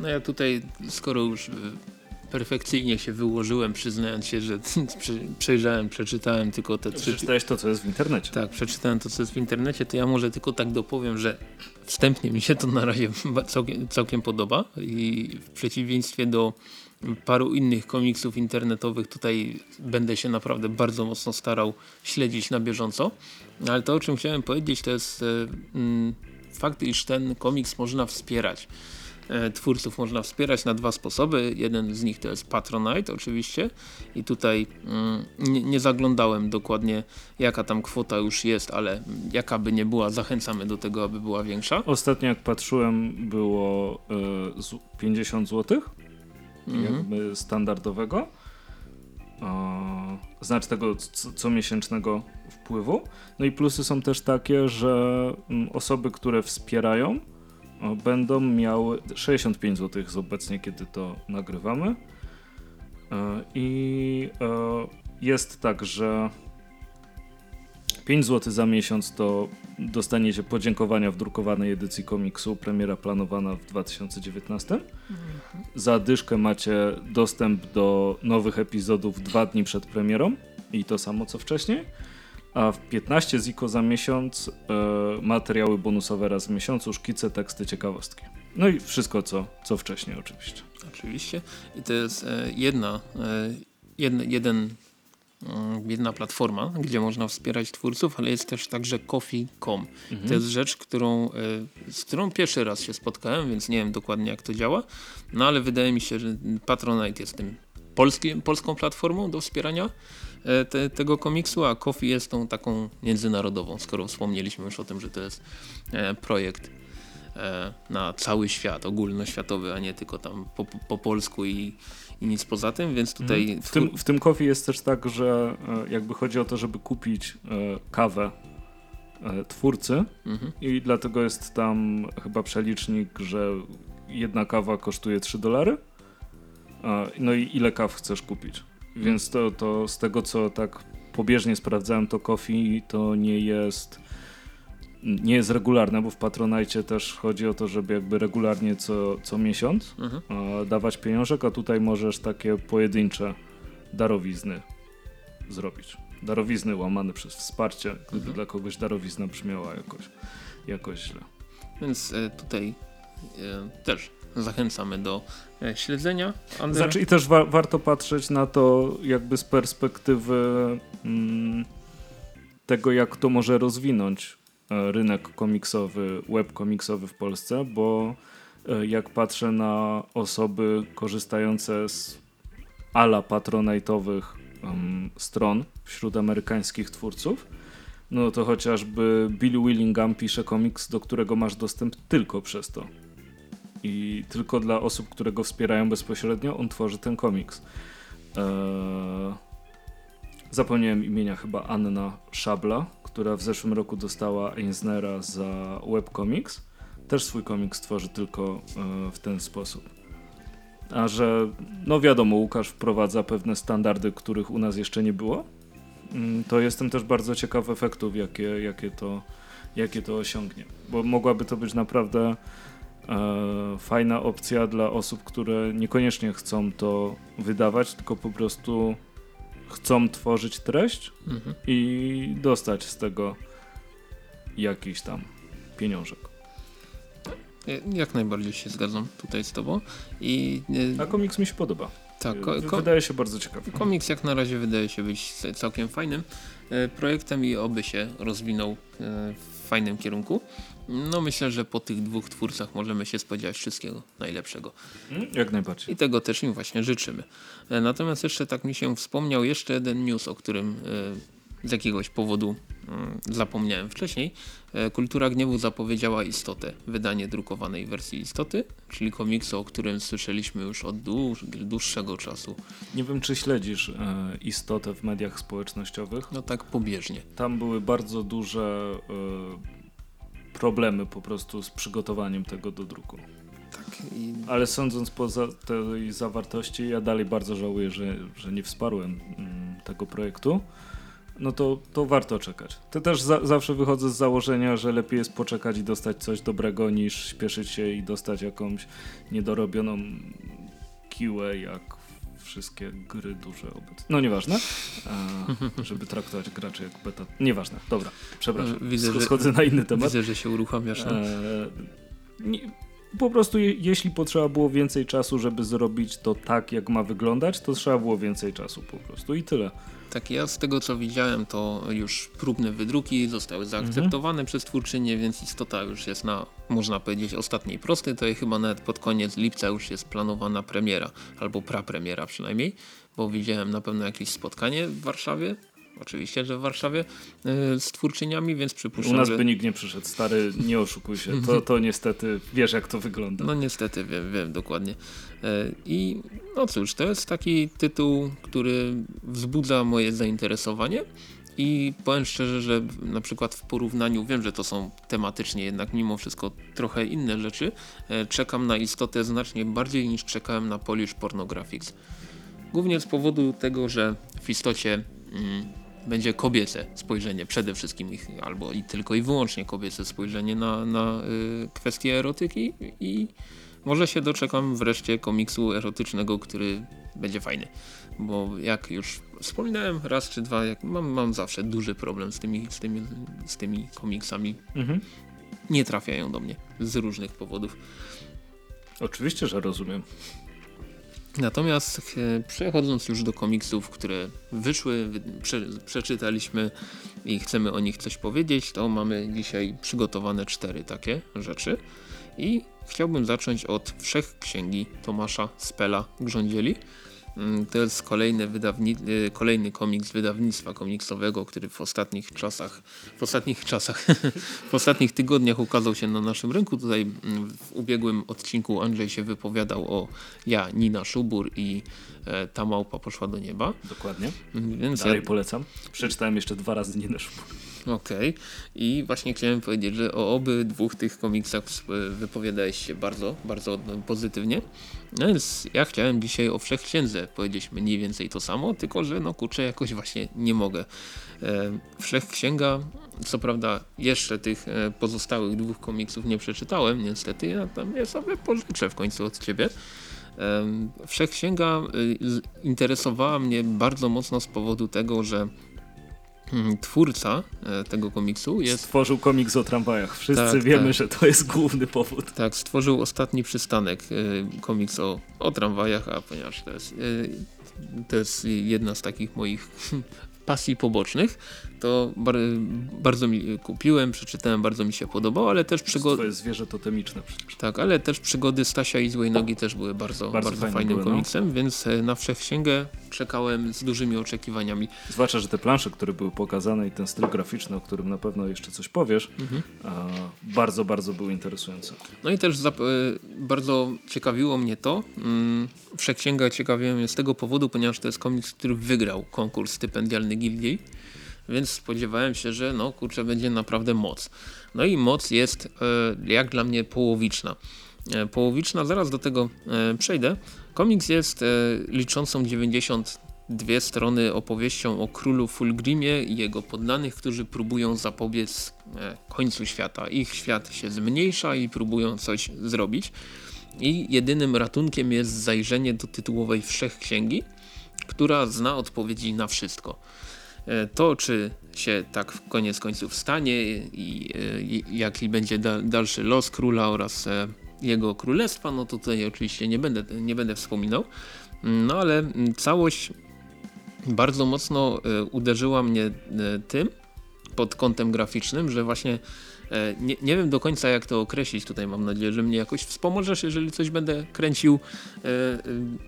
No ja tutaj, skoro już perfekcyjnie się wyłożyłem, przyznając się, że przejrzałem, przeczytałem tylko te trzy... Przeczytałeś to, co jest w internecie. Tak, przeczytałem to, co jest w internecie, to ja może tylko tak dopowiem, że wstępnie mi się to na razie całkiem, całkiem podoba i w przeciwieństwie do paru innych komiksów internetowych tutaj będę się naprawdę bardzo mocno starał śledzić na bieżąco. Ale to, o czym chciałem powiedzieć, to jest e, mm, fakt, iż ten komiks można wspierać. E, twórców można wspierać na dwa sposoby. Jeden z nich to jest Patronite oczywiście i tutaj mm, nie, zaglądałem dokładnie jaka tam kwota już jest, ale jaka by nie była, zachęcamy do tego, aby była większa. Ostatnio jak patrzyłem było y, 50 zł mhm. jakby standardowego. znaczy tego co, comiesięcznego wpływu. No i plusy są też takie, że mm, osoby, które wspierają, będą miały 65 zł jest obecnie, kiedy to nagrywamy. E, I e, jest tak, że 5 zł za miesiąc to dostaniecie podziękowania w drukowanej edycji komiksu, premiera planowana w 2019. Za dyszkę macie dostęp do nowych epizodów dwa dni przed premierą i to samo co wcześniej. A w 15 ziko za miesiąc e, materiały bonusowe raz w miesiącu, szkice, teksty, ciekawostki. No i wszystko co, co wcześniej oczywiście. Oczywiście. I to jest e, jedna, e, jeden, jeden mm, jedna platforma, gdzie można wspierać twórców, ale jest też także coffee.com. Mhm. To jest rzecz, którą, e, z którą pierwszy raz się spotkałem, więc nie wiem dokładnie jak to działa, no ale wydaje mi się, że Patronite jest tym polski, polską platformą do wspierania te, tego komiksu, a Coffee jest tą taką międzynarodową, skoro wspomnieliśmy już o tym, że to jest e, projekt e, na cały świat, ogólnoświatowy, a nie tylko tam po, po, po polsku i, i nic poza tym, więc tutaj... Mhm. W tym, w tym coffee jest też tak, że e, jakby chodzi o to, żeby kupić e, kawę e, twórcy Mhm. i dlatego jest tam chyba przelicznik, że jedna kawa kosztuje 3 dolary. E, No i ile kaw chcesz kupić? Więc to, to z tego co tak pobieżnie sprawdzałem, to coffee to nie jest nie jest regularne, bo w Patronite też chodzi o to, żeby jakby regularnie co, co miesiąc Mhm. dawać pieniążek, a tutaj możesz takie pojedyncze darowizny zrobić. Darowizny łamane przez wsparcie, gdyby Mhm. dla kogoś darowizna brzmiała jakoś, jakoś źle. Więc e, tutaj e, też zachęcamy do e, śledzenia. Znaczy i też wa warto patrzeć na to jakby z perspektywy mm, tego, jak to może rozwinąć e, rynek komiksowy, web komiksowy w Polsce, bo e, jak patrzę na osoby korzystające z ala patronajtowych em, stron wśród amerykańskich twórców, no to chociażby Bill Willingham pisze komiks, do którego masz dostęp tylko przez to. I tylko dla osób, które go wspierają bezpośrednio, on tworzy ten komiks. Eee, zapomniałem imienia chyba Anna Szabla, która w zeszłym roku dostała Eisnera za webcomics. Też swój komiks tworzy tylko e, w ten sposób. A że, no wiadomo, Łukasz wprowadza pewne standardy, których u nas jeszcze nie było, mm, to jestem też bardzo ciekaw efektów, jakie, jakie, to, jakie to osiągnie. Bo mogłaby to być naprawdę fajna opcja dla osób, które niekoniecznie chcą to wydawać, tylko po prostu chcą tworzyć treść Mhm. i dostać z tego jakiś tam pieniążek. E, Jak najbardziej się zgadzam tutaj z tobą. I e, A komiks mi się podoba. tak, Wydaje się bardzo ciekawy. komiks jak na razie wydaje się być całkiem fajnym e, projektem i oby się rozwinął e, w fajnym kierunku. No myślę, że po tych dwóch twórcach możemy się spodziewać wszystkiego najlepszego. Mm, Jak najbardziej. I tego też im właśnie życzymy. E, Natomiast jeszcze tak mi się wspomniał jeszcze jeden news, o którym e, z jakiegoś powodu mm, zapomniałem wcześniej. E, Kultura Gniewu zapowiedziała Istotę, wydanie drukowanej wersji Istoty, czyli komiksu, o którym słyszeliśmy już od dłuż, dłuższego czasu. Nie wiem, czy śledzisz istotę w mediach społecznościowych. No tak pobieżnie. Tam były bardzo duże problemy po prostu z przygotowaniem tego do druku. Tak. I Ale sądząc po za tej zawartości, ja dalej bardzo żałuję, że, że nie wsparłem mm, tego projektu. No to, to warto czekać. To też za zawsze wychodzę z założenia, że lepiej jest poczekać i dostać coś dobrego, niż śpieszyć się i dostać jakąś niedorobioną kiłę, jak wszystkie gry duże obecnie. No nieważne, e, żeby traktować graczy jak beta. Nieważne, dobra, przepraszam. Widzę, że- Schodzę na inny temat. widzę, że się uruchamiasz. no. E, nie, po prostu je, jeśli potrzeba było więcej czasu, żeby zrobić to tak, jak ma wyglądać, to trzeba było więcej czasu po prostu i tyle. Tak, ja z tego co widziałem, to już próbne wydruki zostały zaakceptowane przez twórczynię, więc istota już jest na, można powiedzieć, ostatniej prostej. To chyba nawet pod koniec lipca już jest planowana premiera, albo prapremiera przynajmniej, bo widziałem na pewno jakieś spotkanie w Warszawie oczywiście, że w Warszawie e, z twórczyniami, więc przypuszczam, U nas że... by nikt nie przyszedł, stary, nie oszukuj się. To, to niestety, wiesz jak to wygląda. No niestety, wiem, wiem dokładnie. E, I no cóż, to jest taki tytuł, który wzbudza moje zainteresowanie. I powiem szczerze, że na przykład w porównaniu, wiem, że to są tematycznie jednak mimo wszystko trochę inne rzeczy, e, czekam na istotę znacznie bardziej niż czekałem na Polish Pornographics. Głównie z powodu tego, że w istocie mm, będzie kobiece spojrzenie przede wszystkim, ich, albo i tylko i wyłącznie kobiece spojrzenie na, na y, kwestie erotyki i może się doczekam wreszcie komiksu erotycznego, który będzie fajny. Bo jak już wspominałem raz czy dwa, jak mam, mam zawsze duży problem z tymi, z tymi, z tymi komiksami. Mhm. Nie trafiają do mnie z różnych powodów. Oczywiście, że rozumiem. Natomiast e, przechodząc już do komiksów, które wyszły, prze, przeczytaliśmy i chcemy o nich coś powiedzieć, to mamy dzisiaj przygotowane cztery takie rzeczy. I chciałbym zacząć od Wszechksięgi Tomasza Spela Grządzieli. Mm, to jest kolejny, y, kolejny komiks wydawnictwa komiksowego, który w ostatnich czasach, w ostatnich czasach, w ostatnich tygodniach ukazał się na naszym rynku. Tutaj mm, w ubiegłym odcinku Andrzej się wypowiadał o ja, Nina Szubur i e, ta małpa poszła do nieba. Dokładnie. Mm, więc Dalej ja... polecam. Przeczytałem jeszcze dwa razy Nina Szubur. Okej. Okay. I właśnie chciałem powiedzieć, że o obydwu tych komiksach wypowiadałeś się bardzo, bardzo pozytywnie. No więc ja chciałem dzisiaj o Wszechksiędze powiedzieć mniej więcej to samo, tylko że no kurczę jakoś właśnie nie mogę. E, Wszechksięga, co prawda jeszcze tych e, pozostałych dwóch komiksów nie przeczytałem niestety, ja tam je sobie pożyczę w końcu od ciebie. E, Wszechksięga e, interesowała mnie bardzo mocno z powodu tego, że twórca e, tego komiksu jest... Stworzył komiks o tramwajach. Wszyscy tak, wiemy, tak. że to jest główny powód. Tak, stworzył ostatni przystanek, e, komiks o, o tramwajach, a ponieważ to jest, e, to jest jedna z takich moich pasji pobocznych, to bar bardzo mi kupiłem, przeczytałem, bardzo mi się podobało, ale też przygody... Twoje zwierzę totemiczne przecież. Tak, ale też przygody Stasia i Złej Nogi też były bardzo, bardzo, bardzo fajnym no. komiksem, no. więc na Wszechksięgę czekałem z dużymi oczekiwaniami. Zwłaszcza, że te plansze, które były pokazane i ten styl graficzny, o którym na pewno jeszcze coś powiesz, mhm. bardzo, bardzo były interesujące. No i też e, bardzo ciekawiło mnie to, mm, Wszechksięga ciekawiła mnie z tego powodu, ponieważ to jest komiks, który wygrał konkurs stypendialny Gildii więc spodziewałem się, że no kurczę będzie naprawdę moc. No i moc jest e, jak dla mnie połowiczna. E, połowiczna, zaraz do tego przejdę. Komiks jest e, liczącą 92 strony opowieścią o królu Fulgrimie i jego poddanych, którzy próbują zapobiec e, końcu świata. Ich świat się zmniejsza i próbują coś zrobić. I jedynym ratunkiem jest zajrzenie do tytułowej Wszechksięgi, która zna odpowiedzi na wszystko. E, to, czy się tak w koniec końców stanie i, e, jaki będzie dalszy los króla oraz jego królestwa, no to tutaj oczywiście nie będę, nie będę wspominał. No ale całość bardzo mocno uderzyła mnie tym pod kątem graficznym, że właśnie E, nie, nie wiem do końca jak to określić tutaj, mam nadzieję, że mnie jakoś wspomożesz, jeżeli coś będę kręcił. E, e,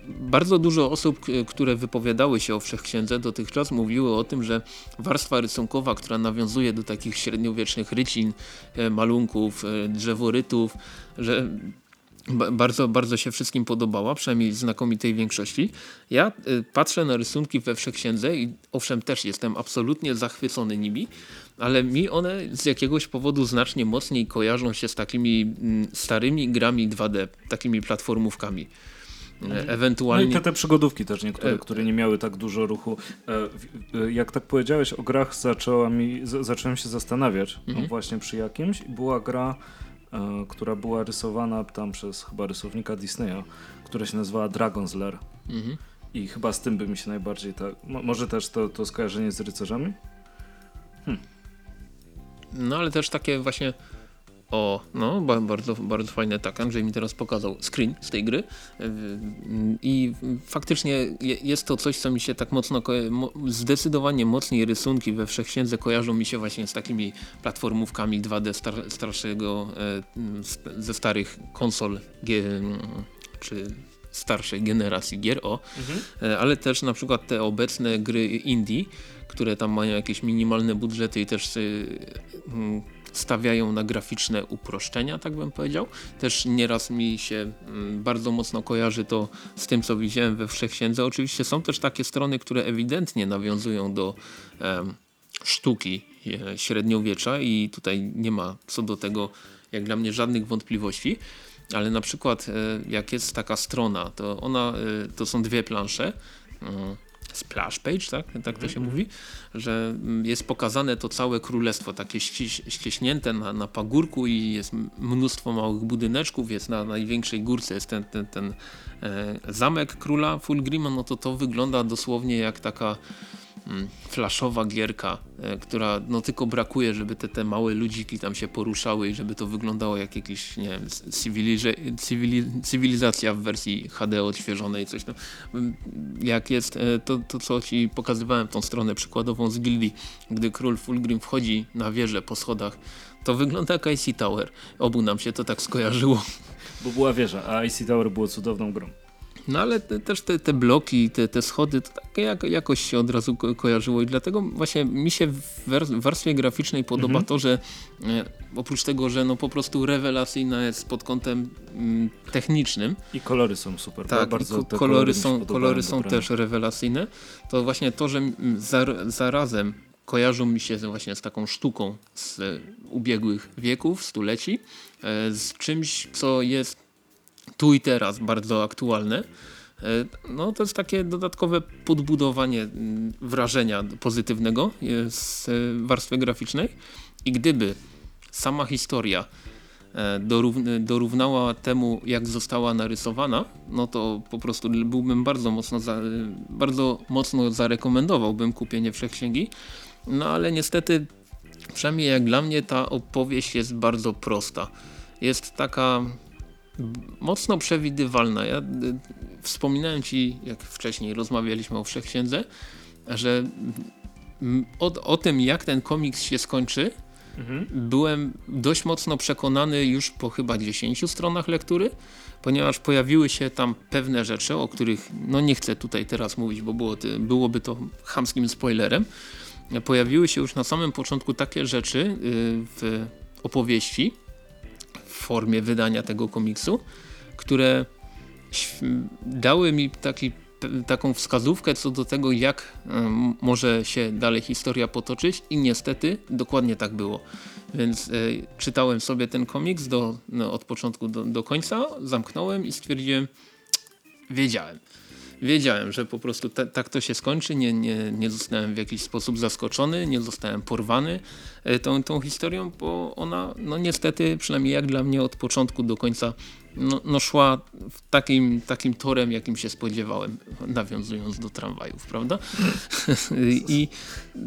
bardzo dużo osób, które wypowiadały się o Wszechksiędze dotychczas mówiły o tym, że warstwa rysunkowa, która nawiązuje do takich średniowiecznych rycin, malunków, drzeworytów, że bardzo, bardzo się wszystkim podobała, przynajmniej znakomitej większości. Ja patrzę na rysunki we Wszechksiędze i owszem też jestem absolutnie zachwycony nimi, ale mi one z jakiegoś powodu znacznie mocniej kojarzą się z takimi mm, starymi grami 2D, takimi platformówkami. E, ewentualnie... No i te, te przygodówki też niektóre, e... które nie miały tak dużo ruchu. E, jak tak powiedziałeś o grach, zaczęła mi, zacząłem się zastanawiać mhm. no właśnie przy jakimś. Była gra, e, która była rysowana tam przez chyba rysownika Disneya, która się nazywała Dragon's Lair. Mhm. I chyba z tym by mi się najbardziej tak... może też to, to skojarzenie z rycerzami? Hm. No ale też takie właśnie o, no bardzo, bardzo fajne, tak, Andrzej mi teraz pokazał screen z tej gry. I faktycznie jest to coś, co mi się tak mocno, zdecydowanie mocniej rysunki we Wszechksiędze kojarzą mi się właśnie z takimi platformówkami 2D star, starszego, e, ze starych konsol, czy starszej generacji gier, o, mhm. ale też na przykład te obecne gry indie, które tam mają jakieś minimalne budżety i też y, mm, stawiają na graficzne uproszczenia, tak bym powiedział. Też nieraz mi się mm, bardzo mocno kojarzy to z tym, co widziałem we Wszechksiędze. Oczywiście są też takie strony, które ewidentnie nawiązują do sztuki e, średniowiecza i tutaj nie ma co do tego jak dla mnie żadnych wątpliwości, ale na przykład e, jak jest taka strona, to ona, e, to są dwie plansze, splash page, tak, tak to się mhm. mówi, że mm, jest pokazane to całe królestwo, takie ścieśnięte na, na pagórku i jest mnóstwo małych budyneczków, jest na największej górce jest ten, ten, ten e, zamek króla Fulgrima, no to to wygląda dosłownie jak taka Mm, flashowa gierka, e, która no tylko brakuje, żeby te, te małe ludziki tam się poruszały i żeby to wyglądało jak jakiś, nie wiem, cywilizacja w wersji HD odświeżonej, coś tam. Mm, jak jest e, to, to, co ci pokazywałem, tą stronę przykładową z gildii, gdy król Fulgrim wchodzi na wieżę po schodach, to wygląda jak IC Tower. Obu nam się to tak skojarzyło. Bo była wieża, a IC Tower było cudowną grą. No ale te, też te, te bloki, te, te schody, to jak, jakoś się od razu ko kojarzyło i dlatego właśnie mi się w warstwie graficznej podoba mhm. to, że e, oprócz tego, że no po prostu rewelacyjna jest pod kątem mm, technicznym. I kolory są super. Tak, bardzo kolory, kolory są, kolory są też rewelacyjne. To właśnie to, że zarazem kojarzą mi się właśnie z taką sztuką z ubiegłych wieków, stuleci, e, z czymś, co jest tu i teraz bardzo aktualne, e, no to jest takie dodatkowe podbudowanie mm, wrażenia pozytywnego z e, warstwy graficznej. I gdyby sama historia e, dorównała temu, jak została narysowana, no to po prostu byłbym bardzo mocno, za, bardzo mocno zarekomendowałbym kupienie Wszechksięgi, no ale niestety, przynajmniej jak dla mnie ta opowieść jest bardzo prosta. Jest taka mocno przewidywalna. Ja y, wspominałem ci, jak wcześniej rozmawialiśmy o Wszechksiędze, że o, o tym, jak ten komiks się skończy, mhm. byłem dość mocno przekonany już po chyba 10 stronach lektury, ponieważ pojawiły się tam pewne rzeczy, o których no nie chcę tutaj teraz mówić, bo było, byłoby to chamskim spoilerem. Pojawiły się już na samym początku takie rzeczy y, w opowieści, formie wydania tego komiksu, które dały mi taki, taką wskazówkę co do tego, jak może się dalej historia potoczyć i niestety dokładnie tak było. Więc e, czytałem sobie ten komiks do, no, od początku do, do końca, zamknąłem i stwierdziłem, wiedziałem wiedziałem, że po prostu tak to się skończy, nie, nie, nie zostałem w jakiś sposób zaskoczony, nie zostałem porwany e, tą, tą historią, bo ona no niestety, przynajmniej jak dla mnie od początku do końca no, no szła takim, takim torem, jakim się spodziewałem, nawiązując do tramwajów, prawda? I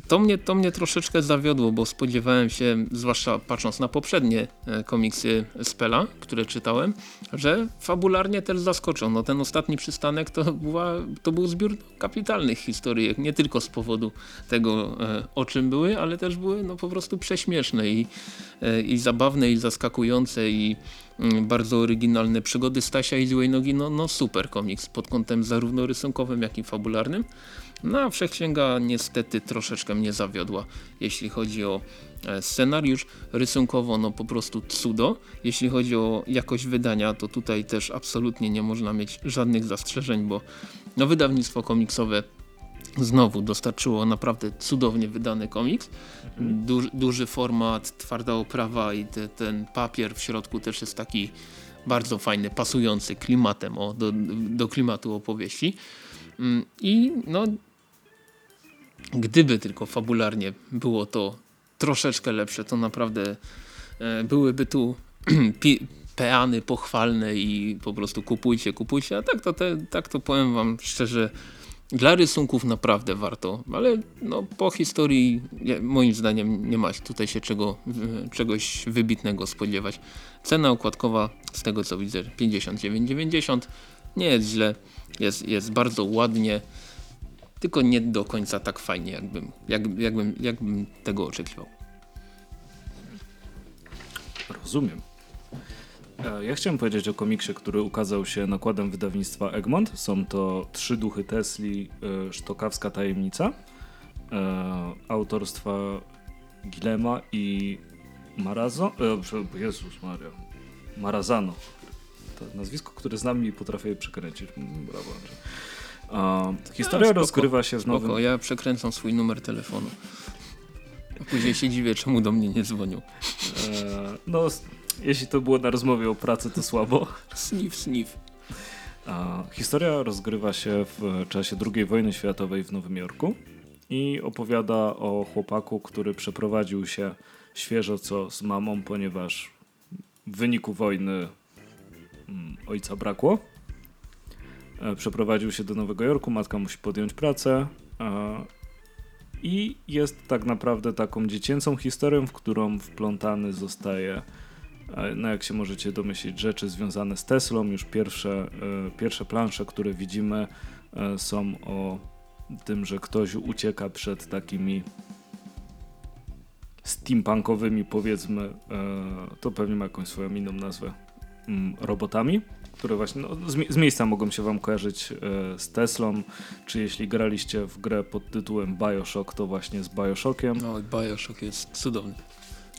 to mnie, to mnie troszeczkę zawiodło, bo spodziewałem się, zwłaszcza patrząc na poprzednie e, komiksy Spela, które czytałem, że fabularnie też zaskoczą. No ten ostatni przystanek to, była, to był zbiór kapitalnych historyjek, nie tylko z powodu tego, e, o czym były, ale też były no, po prostu prześmieszne i, e, i zabawne i zaskakujące i bardzo oryginalne przygody Stasia i Złej Nogi, no, no super komiks pod kątem zarówno rysunkowym, jak i fabularnym. No a Wszechksięga niestety troszeczkę mnie zawiodła, jeśli chodzi o e, scenariusz. Rysunkowo no po prostu cudo. Jeśli chodzi o jakość wydania, to tutaj też absolutnie nie można mieć żadnych zastrzeżeń, bo no wydawnictwo komiksowe znowu dostarczyło naprawdę cudownie wydany komiks. Mhm. Du duży format, twarda oprawa i te, ten papier w środku też jest taki bardzo fajny, pasujący klimatem o, do, do klimatu opowieści. Mm, I no, gdyby tylko fabularnie było to troszeczkę lepsze, to naprawdę e, byłyby tu peany pochwalne i po prostu kupujcie, kupujcie. A tak to, te, tak to powiem wam szczerze, dla rysunków naprawdę warto, ale no, po historii moim zdaniem nie ma tutaj się czego, czegoś wybitnego spodziewać. Cena okładkowa z tego co widzę 59,90 nie jest źle, jest, jest bardzo ładnie, tylko nie do końca tak fajnie jakbym, jak, jakbym, jakbym tego oczekiwał. Rozumiem. E, ja chciałem powiedzieć o komiksie, który ukazał się nakładem wydawnictwa Egmont. Są to Trzy duchy Tesli, e, Sztokawska tajemnica, e, autorstwa Gilema i Marazo. E, Jezus Maria. Marazano. To nazwisko, które znam i potrafię przekręcić. Brawo. Historia spoko, rozgrywa się w nowym... Spoko, ja przekręcam swój numer telefonu. A później się dziwię, czemu do mnie nie dzwonił. E, no, jeśli to było na rozmowie o pracy, to słabo. Sniff, sniff. Historia rozgrywa się w czasie II wojny światowej w Nowym Jorku i opowiada o chłopaku, który przeprowadził się świeżo co z mamą, ponieważ w wyniku wojny mm, ojca brakło. E, przeprowadził się do Nowego Jorku, matka musi podjąć pracę i jest tak naprawdę taką dziecięcą historią, w którą wplątany zostaje no jak się możecie domyślić, rzeczy związane z Teslą. Już pierwsze, e, pierwsze plansze, które widzimy, e, są o tym, że ktoś ucieka przed takimi steampunkowymi, powiedzmy, e, to pewnie ma jakąś swoją inną nazwę, mm, robotami, które właśnie no, z, miejsca mogą się wam kojarzyć z Teslą, czy jeśli graliście w grę pod tytułem Bioshock, to właśnie z Bioshockiem. No, Bioshock jest cudowny.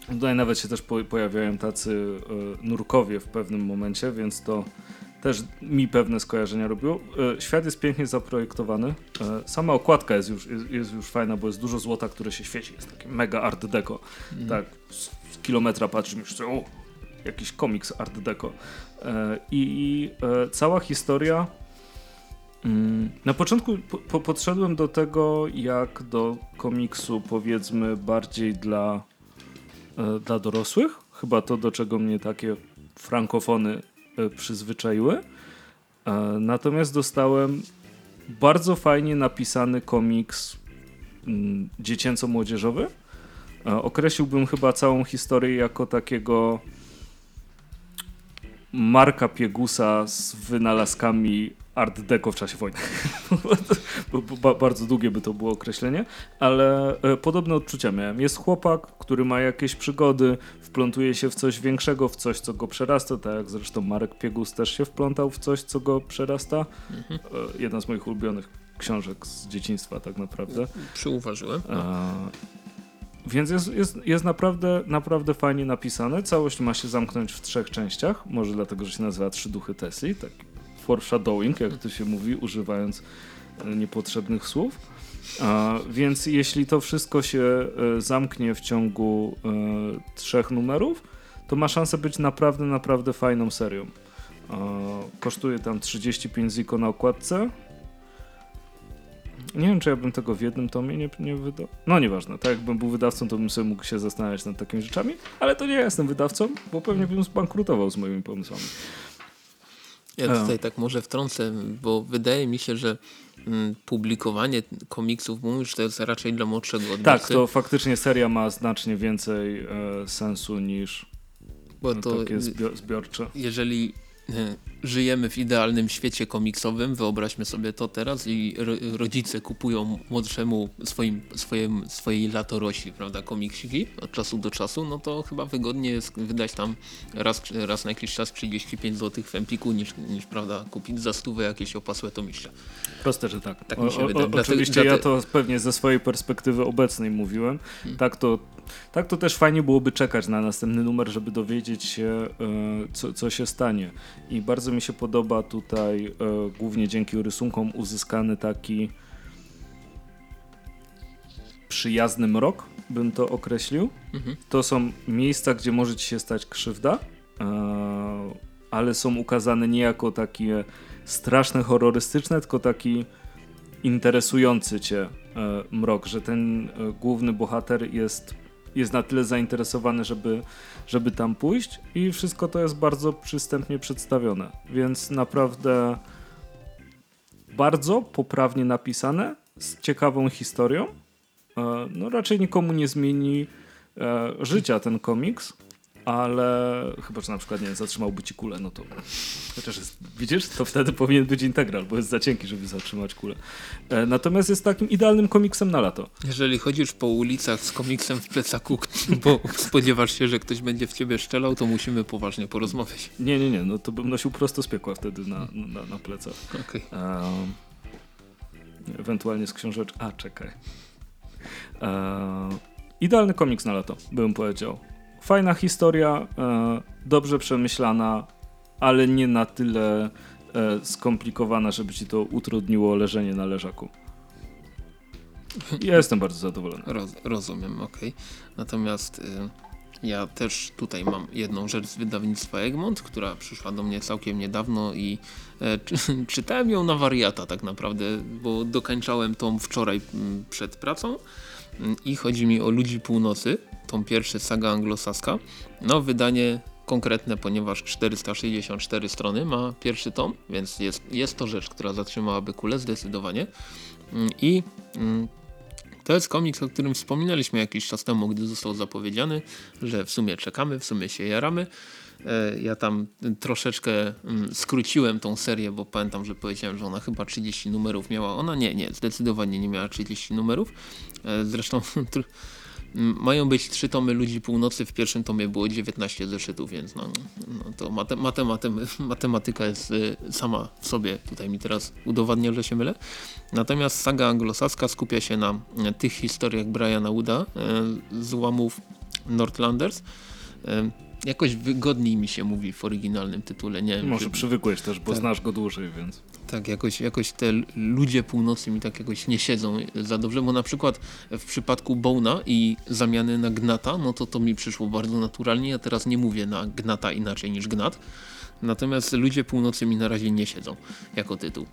Tutaj nawet się też pojawiają tacy e, nurkowie w pewnym momencie, więc to też mi pewne skojarzenia robiło. E, świat jest pięknie zaprojektowany. E, sama okładka jest już, jest, jest, już fajna, bo jest dużo złota, które się świeci. Jest taki mega art deco. Mm. Tak, z, z kilometra patrzysz już, o, jakiś komiks art deco. I cała historia mm, na początku po, podszedłem do tego jak do komiksu powiedzmy bardziej dla dla dorosłych. Chyba to, do czego mnie takie frankofony e, przyzwyczaiły. E, natomiast dostałem bardzo fajnie napisany komiks mm, dziecięco-młodzieżowy. Określiłbym chyba całą historię jako takiego Marka Piegusa z wynalazkami art deco w czasie wojny. bardzo długie by to było określenie, ale e, podobne odczucia miałem. Jest chłopak, który ma jakieś przygody, wplątuje się w coś większego, w coś, co go przerasta, tak jak zresztą Marek Piegus też się wplątał w coś, co go przerasta. Mhm. E, jedna z moich ulubionych książek z dzieciństwa tak naprawdę. Przyuważyłem. No. Więc jest, jest, jest naprawdę, naprawdę fajnie napisane. Całość ma się zamknąć w trzech częściach. Może dlatego, że się nazywa Trzy Duchy Tesli. Tak foreshadowing, jak to się mówi, używając e, niepotrzebnych słów. Więc jeśli to wszystko się e, zamknie w ciągu e, trzech numerów, to ma szansę być naprawdę, naprawdę fajną serią. kosztuje tam 35 ziko na okładce. Nie wiem, czy ja bym tego w jednym tomie nie, nie wydał. No nieważne, tak jakbym był wydawcą, to bym sobie mógł się zastanawiać nad takimi rzeczami, ale to nie jestem wydawcą, bo pewnie bym zbankrutował z moimi pomysłami. Ja tutaj tak może wtrącę, bo wydaje mi się, że mm, publikowanie komiksów, mówisz, to jest raczej dla młodszego odbiorcy. Tak, to faktycznie seria ma znacznie więcej e, sensu niż bo no, to, takie zbiorcze. Jeżeli E, żyjemy w idealnym świecie komiksowym, wyobraźmy sobie to teraz i rodzice kupują młodszemu swoim, swoim, swojej latorośli, prawda, komiksiki od czasu do czasu, no to chyba wygodnie jest wydać tam raz, raz na jakiś czas 35 zł w Empiku niż, niż prawda, kupić za stówę jakieś opasłe tomiście. Proste, że tak. tak mi się o, wydaje. O, oczywiście ja to pewnie ze swojej perspektywy obecnej mówiłem. Hmm. Tak to tak to też fajnie byłoby czekać na następny numer, żeby dowiedzieć się, e, co, co się stanie. I bardzo mi się podoba tutaj, e, głównie dzięki rysunkom, uzyskany taki przyjazny mrok, bym to określił. Mhm. To są miejsca, gdzie może ci się stać krzywda, e, ale są ukazane nie jako takie straszne, horrorystyczne, tylko taki interesujący cię mrok, że ten główny bohater jest jest na tyle zainteresowany, żeby, żeby tam pójść i wszystko to jest bardzo przystępnie przedstawione. Więc naprawdę bardzo poprawnie napisane, z ciekawą historią. E, no raczej nikomu nie zmieni e, życia ten komiks, ale chyba, że na przykład nie zatrzymałby ci kulę, no to chociaż jest, widzisz, to wtedy powinien być integral, bo jest za cienki, żeby zatrzymać kulę. E, natomiast jest takim idealnym komiksem na lato. Jeżeli chodzisz po ulicach z komiksem w plecaku, bo spodziewasz się, że ktoś będzie w ciebie szczelał, to musimy poważnie porozmawiać. Nie, nie, nie, no to bym nosił prosto z piekła wtedy na, na, na plecach. Okay. Um, ewentualnie z książeczki. A, czekaj. Um, idealny komiks na lato, bym powiedział. Fajna historia, e, dobrze przemyślana, ale nie na tyle e, skomplikowana, żeby ci to utrudniło leżenie na leżaku. Ja jestem bardzo zadowolony. Roz, rozumiem, ok. Natomiast y, ja też tutaj mam jedną rzecz z wydawnictwa Egmont, która przyszła do mnie całkiem niedawno i e, czy, czytałem ją na wariata tak naprawdę, bo dokończałem tą wczoraj m, mm, przed pracą mm, i chodzi mi o Ludzi Północy, tą pierwszą saga anglosaska. No wydanie konkretne, ponieważ 464 strony ma pierwszy tom, więc jest, jest to rzecz, która zatrzymałaby kulę zdecydowanie. Mm, I mm, to jest komiks, o którym wspominaliśmy jakiś czas temu, gdy został zapowiedziany, że w sumie czekamy, w sumie się jaramy. E, ja tam troszeczkę mm, skróciłem tą serię, bo pamiętam, że powiedziałem, że ona chyba 30 numerów miała. Ona nie, nie, zdecydowanie nie miała 30 numerów. E, zresztą mają być trzy tomy Ludzi Północy, w pierwszym tomie było 19 zeszytów, więc no, no to matem, matem, matematyka jest y, sama w sobie, tutaj mi teraz udowadnia, że się mylę. Natomiast saga anglosaska skupia się na y, tych historiach Briana Wooda y, z łamów Northlanders jakoś wygodniej mi się mówi w oryginalnym tytule. Nie wiem, Może czy... przywykłeś też, bo tak. znasz go dłużej, więc... Tak, jakoś, jakoś te ludzie północy mi tak jakoś nie siedzą za dobrze, bo na przykład w przypadku Bona i zamiany na Gnata, no to to mi przyszło bardzo naturalnie. Ja teraz nie mówię na Gnata inaczej niż Gnat. Natomiast ludzie północy mi na razie nie siedzą jako tytuł.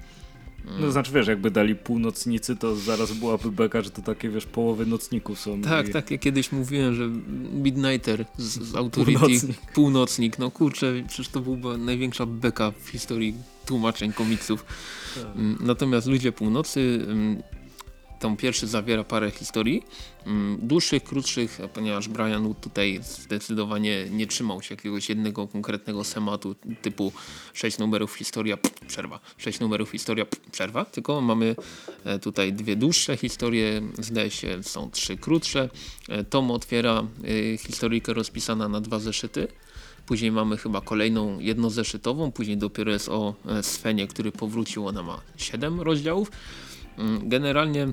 No znaczy wiesz, jakby dali północnicy, to zaraz byłaby beka, że to takie wiesz, połowy nocników są. Tak, i... tak, ja kiedyś mówiłem, że Midnighter z, z Authority, północnik. północnik, no kurczę, przecież to była największa beka w historii tłumaczeń komiksów. Tak. Mm, natomiast ludzie północy Tom pierwszy zawiera parę historii, mm, dłuższych, krótszych, ponieważ Brian Wood tutaj zdecydowanie nie trzymał się jakiegoś jednego konkretnego sematu typu 6 numerów historia, przerwa, 6 numerów historia, przerwa, tylko mamy e, tutaj dwie dłuższe historie, zdaje się są trzy krótsze. E, Tom otwiera e, historyjkę rozpisana na dwa zeszyty. Później mamy chyba kolejną jednozeszytową, później dopiero jest o Svenie, który powrócił, ona ma 7 rozdziałów. Mm, generalnie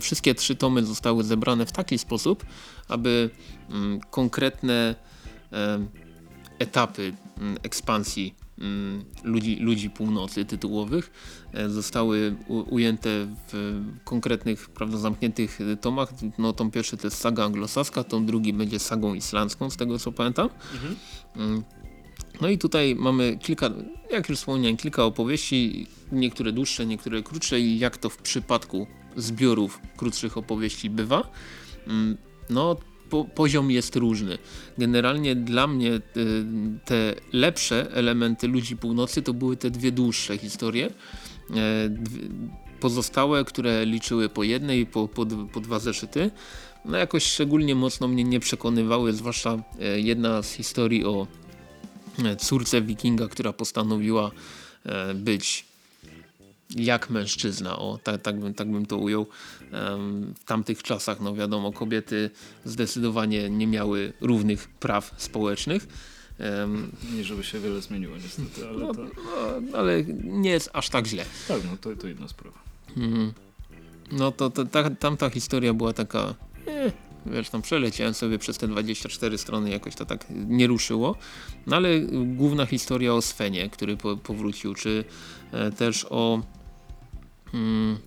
wszystkie trzy tomy zostały zebrane w taki sposób, aby mm, konkretne e, etapy mm, ekspansji mm, ludzi, ludzi północy tytułowych e, zostały ujęte w konkretnych, prawda, zamkniętych tomach. No, tom pierwszy to jest saga anglosaska, tom drugi będzie sagą islandzką, z tego co pamiętam. Mhm. No i tutaj mamy kilka, jak już wspomniałem, kilka opowieści, niektóre dłuższe, niektóre krótsze i jak to w przypadku zbiorów krótszych opowieści bywa, mm, no po, poziom jest różny. Generalnie dla mnie y, te lepsze elementy Ludzi Północy to były te dwie dłuższe historie. E, pozostałe, które liczyły po jednej, po, po, po dwa zeszyty, no jakoś szczególnie mocno mnie nie przekonywały, zwłaszcza e, jedna z historii o e, córce wikinga, która postanowiła być jak mężczyzna, o tak, tak, bym, tak bym to ujął. W tamtych czasach, no wiadomo, kobiety zdecydowanie nie miały równych praw społecznych. Nie, żeby się wiele zmieniło niestety, ale no, to... No, ale nie jest aż tak źle. Tak, no to, to inna sprawa. Mhm. No to, to ta, tamta historia była taka... Eh, wiesz, tam przeleciałem sobie przez te 24 strony, jakoś to tak nie ruszyło. No ale główna historia o Svenie, który po, powrócił, czy e, też o mm,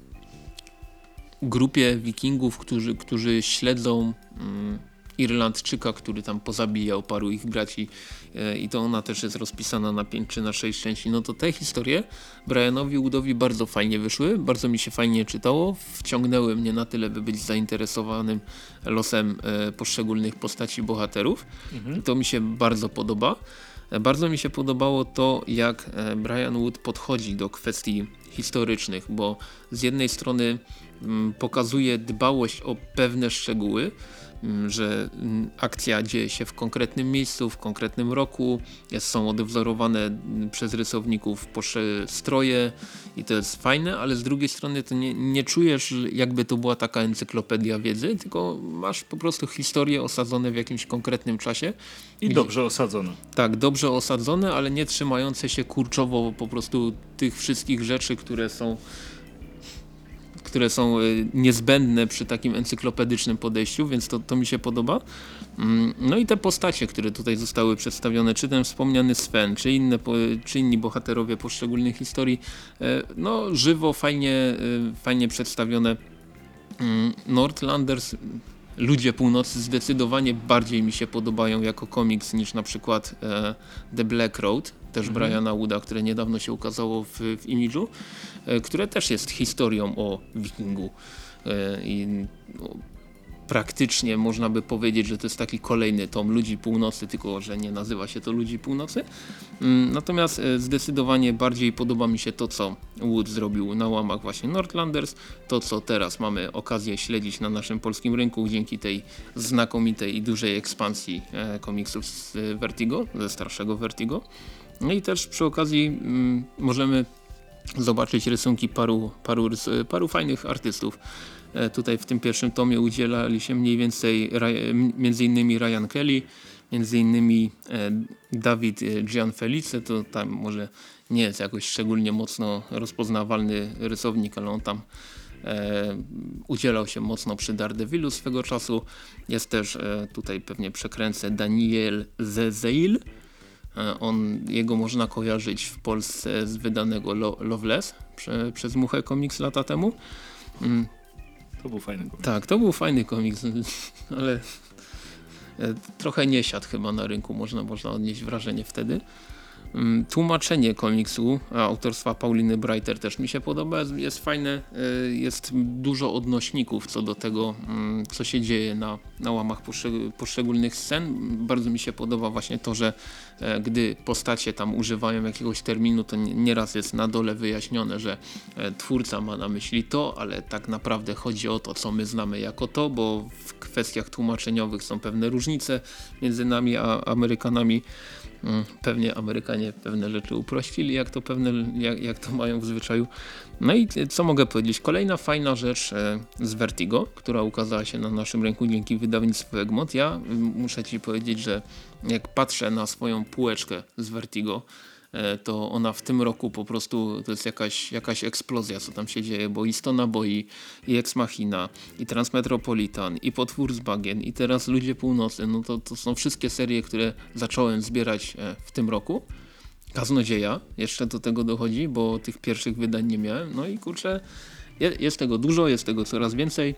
grupie wikingów, którzy, którzy śledzą mm, Irlandczyka, który tam pozabijał paru ich braci e, i to ona też jest rozpisana na 5 czy na 6 części, no to te historie Brianowi Woodowi bardzo fajnie wyszły, bardzo mi się fajnie czytało, wciągnęły mnie na tyle, by być zainteresowanym losem e, poszczególnych postaci bohaterów. Mhm. To mi się bardzo podoba. E, bardzo mi się podobało to, jak Brian Wood podchodzi do kwestii historycznych, bo z jednej strony mm, pokazuje dbałość o pewne szczegóły, że mm, akcja dzieje się w konkretnym miejscu, w konkretnym roku, są odwzorowane mm, przez rysowników stroje i to jest fajne, ale z drugiej strony to nie, nie czujesz jakby to była taka encyklopedia wiedzy, tylko masz po prostu historie osadzone w jakimś konkretnym czasie. I dobrze osadzone. Tak, dobrze osadzone, ale nie trzymające się kurczowo po prostu tych wszystkich rzeczy, które są które są e, niezbędne przy takim encyklopedycznym podejściu, więc to, to mi się podoba. Mm, no i te postacie, które tutaj zostały przedstawione, czy ten wspomniany Sven, czy, inne, czy inni bohaterowie poszczególnych historii, e, no żywo, fajnie, e, fajnie przedstawione. Mm, Nordlanders Ludzie Północy zdecydowanie bardziej mi się podobają jako komiks niż na przykład e, The Black Road, też mhm. Briana Wooda, które niedawno się ukazało w, w Image'u, e, które też jest historią o wikingu. E, I no, praktycznie można by powiedzieć, że to jest taki kolejny tom Ludzi Północy, tylko że nie nazywa się to Ludzi Północy. Mm, natomiast e, zdecydowanie bardziej podoba mi się to, co Wood zrobił na łamach właśnie Nordlanders, to co teraz mamy okazję śledzić na naszym polskim rynku dzięki tej znakomitej i dużej ekspansji e, komiksów z Vertigo, ze starszego Vertigo. No i też przy okazji mm, możemy zobaczyć rysunki paru, paru, paru fajnych artystów. E, tutaj w tym pierwszym tomie udzielali się mniej więcej między innymi Ryan Kelly, między innymi e, Dawid e, Gianfelice, to tam może nie jest jakoś szczególnie mocno rozpoznawalny rysownik, ale on tam e, udzielał się mocno przy Daredevilu swego czasu. Jest też e, tutaj pewnie przekręcę Daniel Zezeil. E, on, jego można kojarzyć w Polsce z wydanego Lo Loveless prze, przez Muchę Comics lata temu. To był fajny komiks. Tak, to był fajny komiks, ale e, trochę nie siadł chyba na rynku, można, można odnieść wrażenie wtedy. Mm, tłumaczenie komiksu autorstwa Pauliny Breiter też mi się podoba, jest fajne, y, jest dużo odnośników co do tego, mm, co się dzieje na, na łamach poszczególnych scen. Bardzo mi się podoba właśnie to, że e, gdy postacie tam używają jakiegoś terminu, to nieraz jest na dole wyjaśnione, że e, twórca ma na myśli to, ale tak naprawdę chodzi o to, co my znamy jako to, bo w kwestiach tłumaczeniowych są pewne różnice między nami a Amerykanami. Mm, pewnie Amerykanie pewne rzeczy uprościli, jak to, pewne, jak, jak to mają w zwyczaju. No i co mogę powiedzieć? Kolejna fajna rzecz e, z Vertigo, która ukazała się na naszym rynku dzięki wydawnictwu Egmont. Ja mm, muszę Ci powiedzieć, że jak patrzę na swoją półeczkę z Vertigo, to ona w tym roku po prostu to jest jakaś, jakaś eksplozja, co tam się dzieje, bo i Stona Boi, i Ex Machina, i Transmetropolitan, i Potwór z Bagien, i teraz Ludzie Północy, no to, to są wszystkie serie, które zacząłem zbierać e, w tym roku. Kaznodzieja jeszcze do tego dochodzi, bo tych pierwszych wydań nie miałem. No i kurczę, jest tego dużo, jest tego coraz więcej.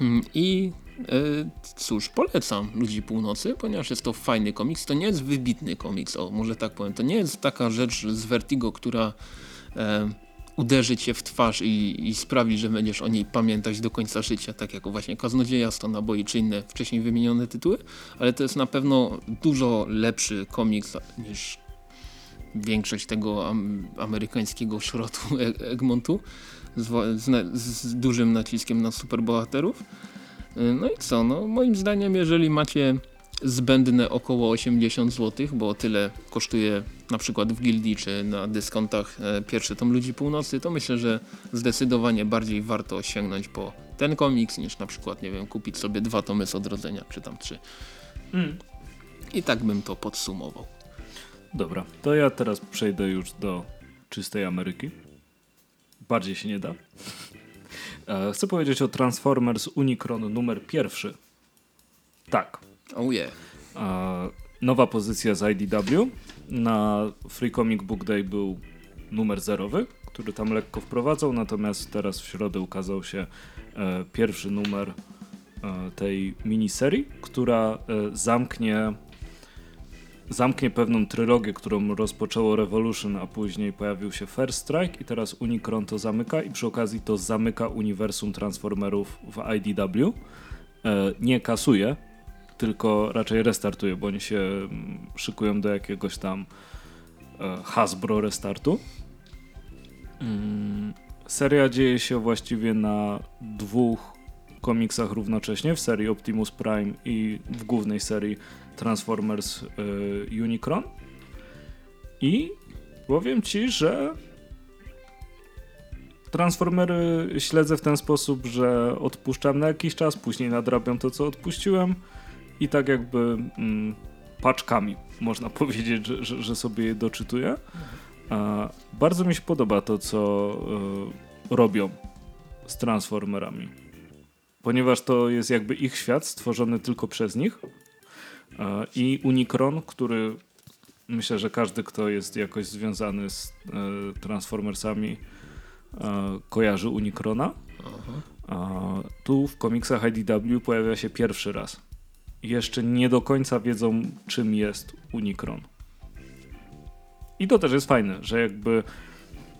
Mm, I E, cóż, polecam Ludzi Północy, ponieważ jest to fajny komiks. To nie jest wybitny komiks, o może tak powiem. To nie jest taka rzecz z Vertigo, która e, uderzy cię w twarz i, i, sprawi, że będziesz o niej pamiętać do końca życia, tak jak właśnie Kaznodzieja, Sto Naboi czy inne wcześniej wymienione tytuły, ale to jest na pewno dużo lepszy komiks niż większość tego am amerykańskiego szrotu e Egmontu z, z, z dużym naciskiem na superbohaterów. Y, no i co, no moim zdaniem jeżeli macie zbędne około 80 zł, bo tyle kosztuje na przykład w Gildii czy na dyskontach e, pierwszy tom Ludzi Północy, to myślę, że zdecydowanie bardziej warto sięgnąć po ten komiks niż na przykład, nie wiem, kupić sobie dwa tomy z odrodzenia, czy tam trzy. Mm. I tak bym to podsumował. Dobra, to ja teraz przejdę już do czystej Ameryki. Bardziej się nie da. E, chcę powiedzieć o Transformers Unicron numer pierwszy. Tak. Oh yeah. E, nowa pozycja z IDW. Na Free Comic Book Day był numer zerowy, który tam lekko wprowadzał, natomiast teraz w środę ukazał się e, pierwszy numer tej miniserii, która zamknie zamknie pewną trylogię, którą rozpoczęło Revolution, a później pojawił się First Strike i teraz Unicron to zamyka i przy okazji to zamyka uniwersum Transformerów w IDW. E, nie kasuje, tylko raczej restartuje, bo oni się mm, szykują do jakiegoś tam e, Hasbro restartu. Mm, seria dzieje się właściwie na dwóch komiksach równocześnie, w serii Optimus Prime i w głównej serii Transformers y, Unicron. I powiem ci, że Transformery śledzę w ten sposób, że odpuszczam na jakiś czas, później nadrabiam to, co odpuściłem i tak jakby mm, paczkami można powiedzieć, że, że, że sobie je doczytuję. A bardzo mi się podoba to, co y, robią z Transformerami, ponieważ to jest jakby ich świat stworzony tylko przez nich i Unicron, który myślę, że każdy, kto jest jakoś związany z y, Transformersami E, kojarzy Unicrona. Tu w komiksach IDW pojawia się pierwszy raz. Jeszcze nie do końca wiedzą, czym jest Unicron. I to też jest fajne, że jakby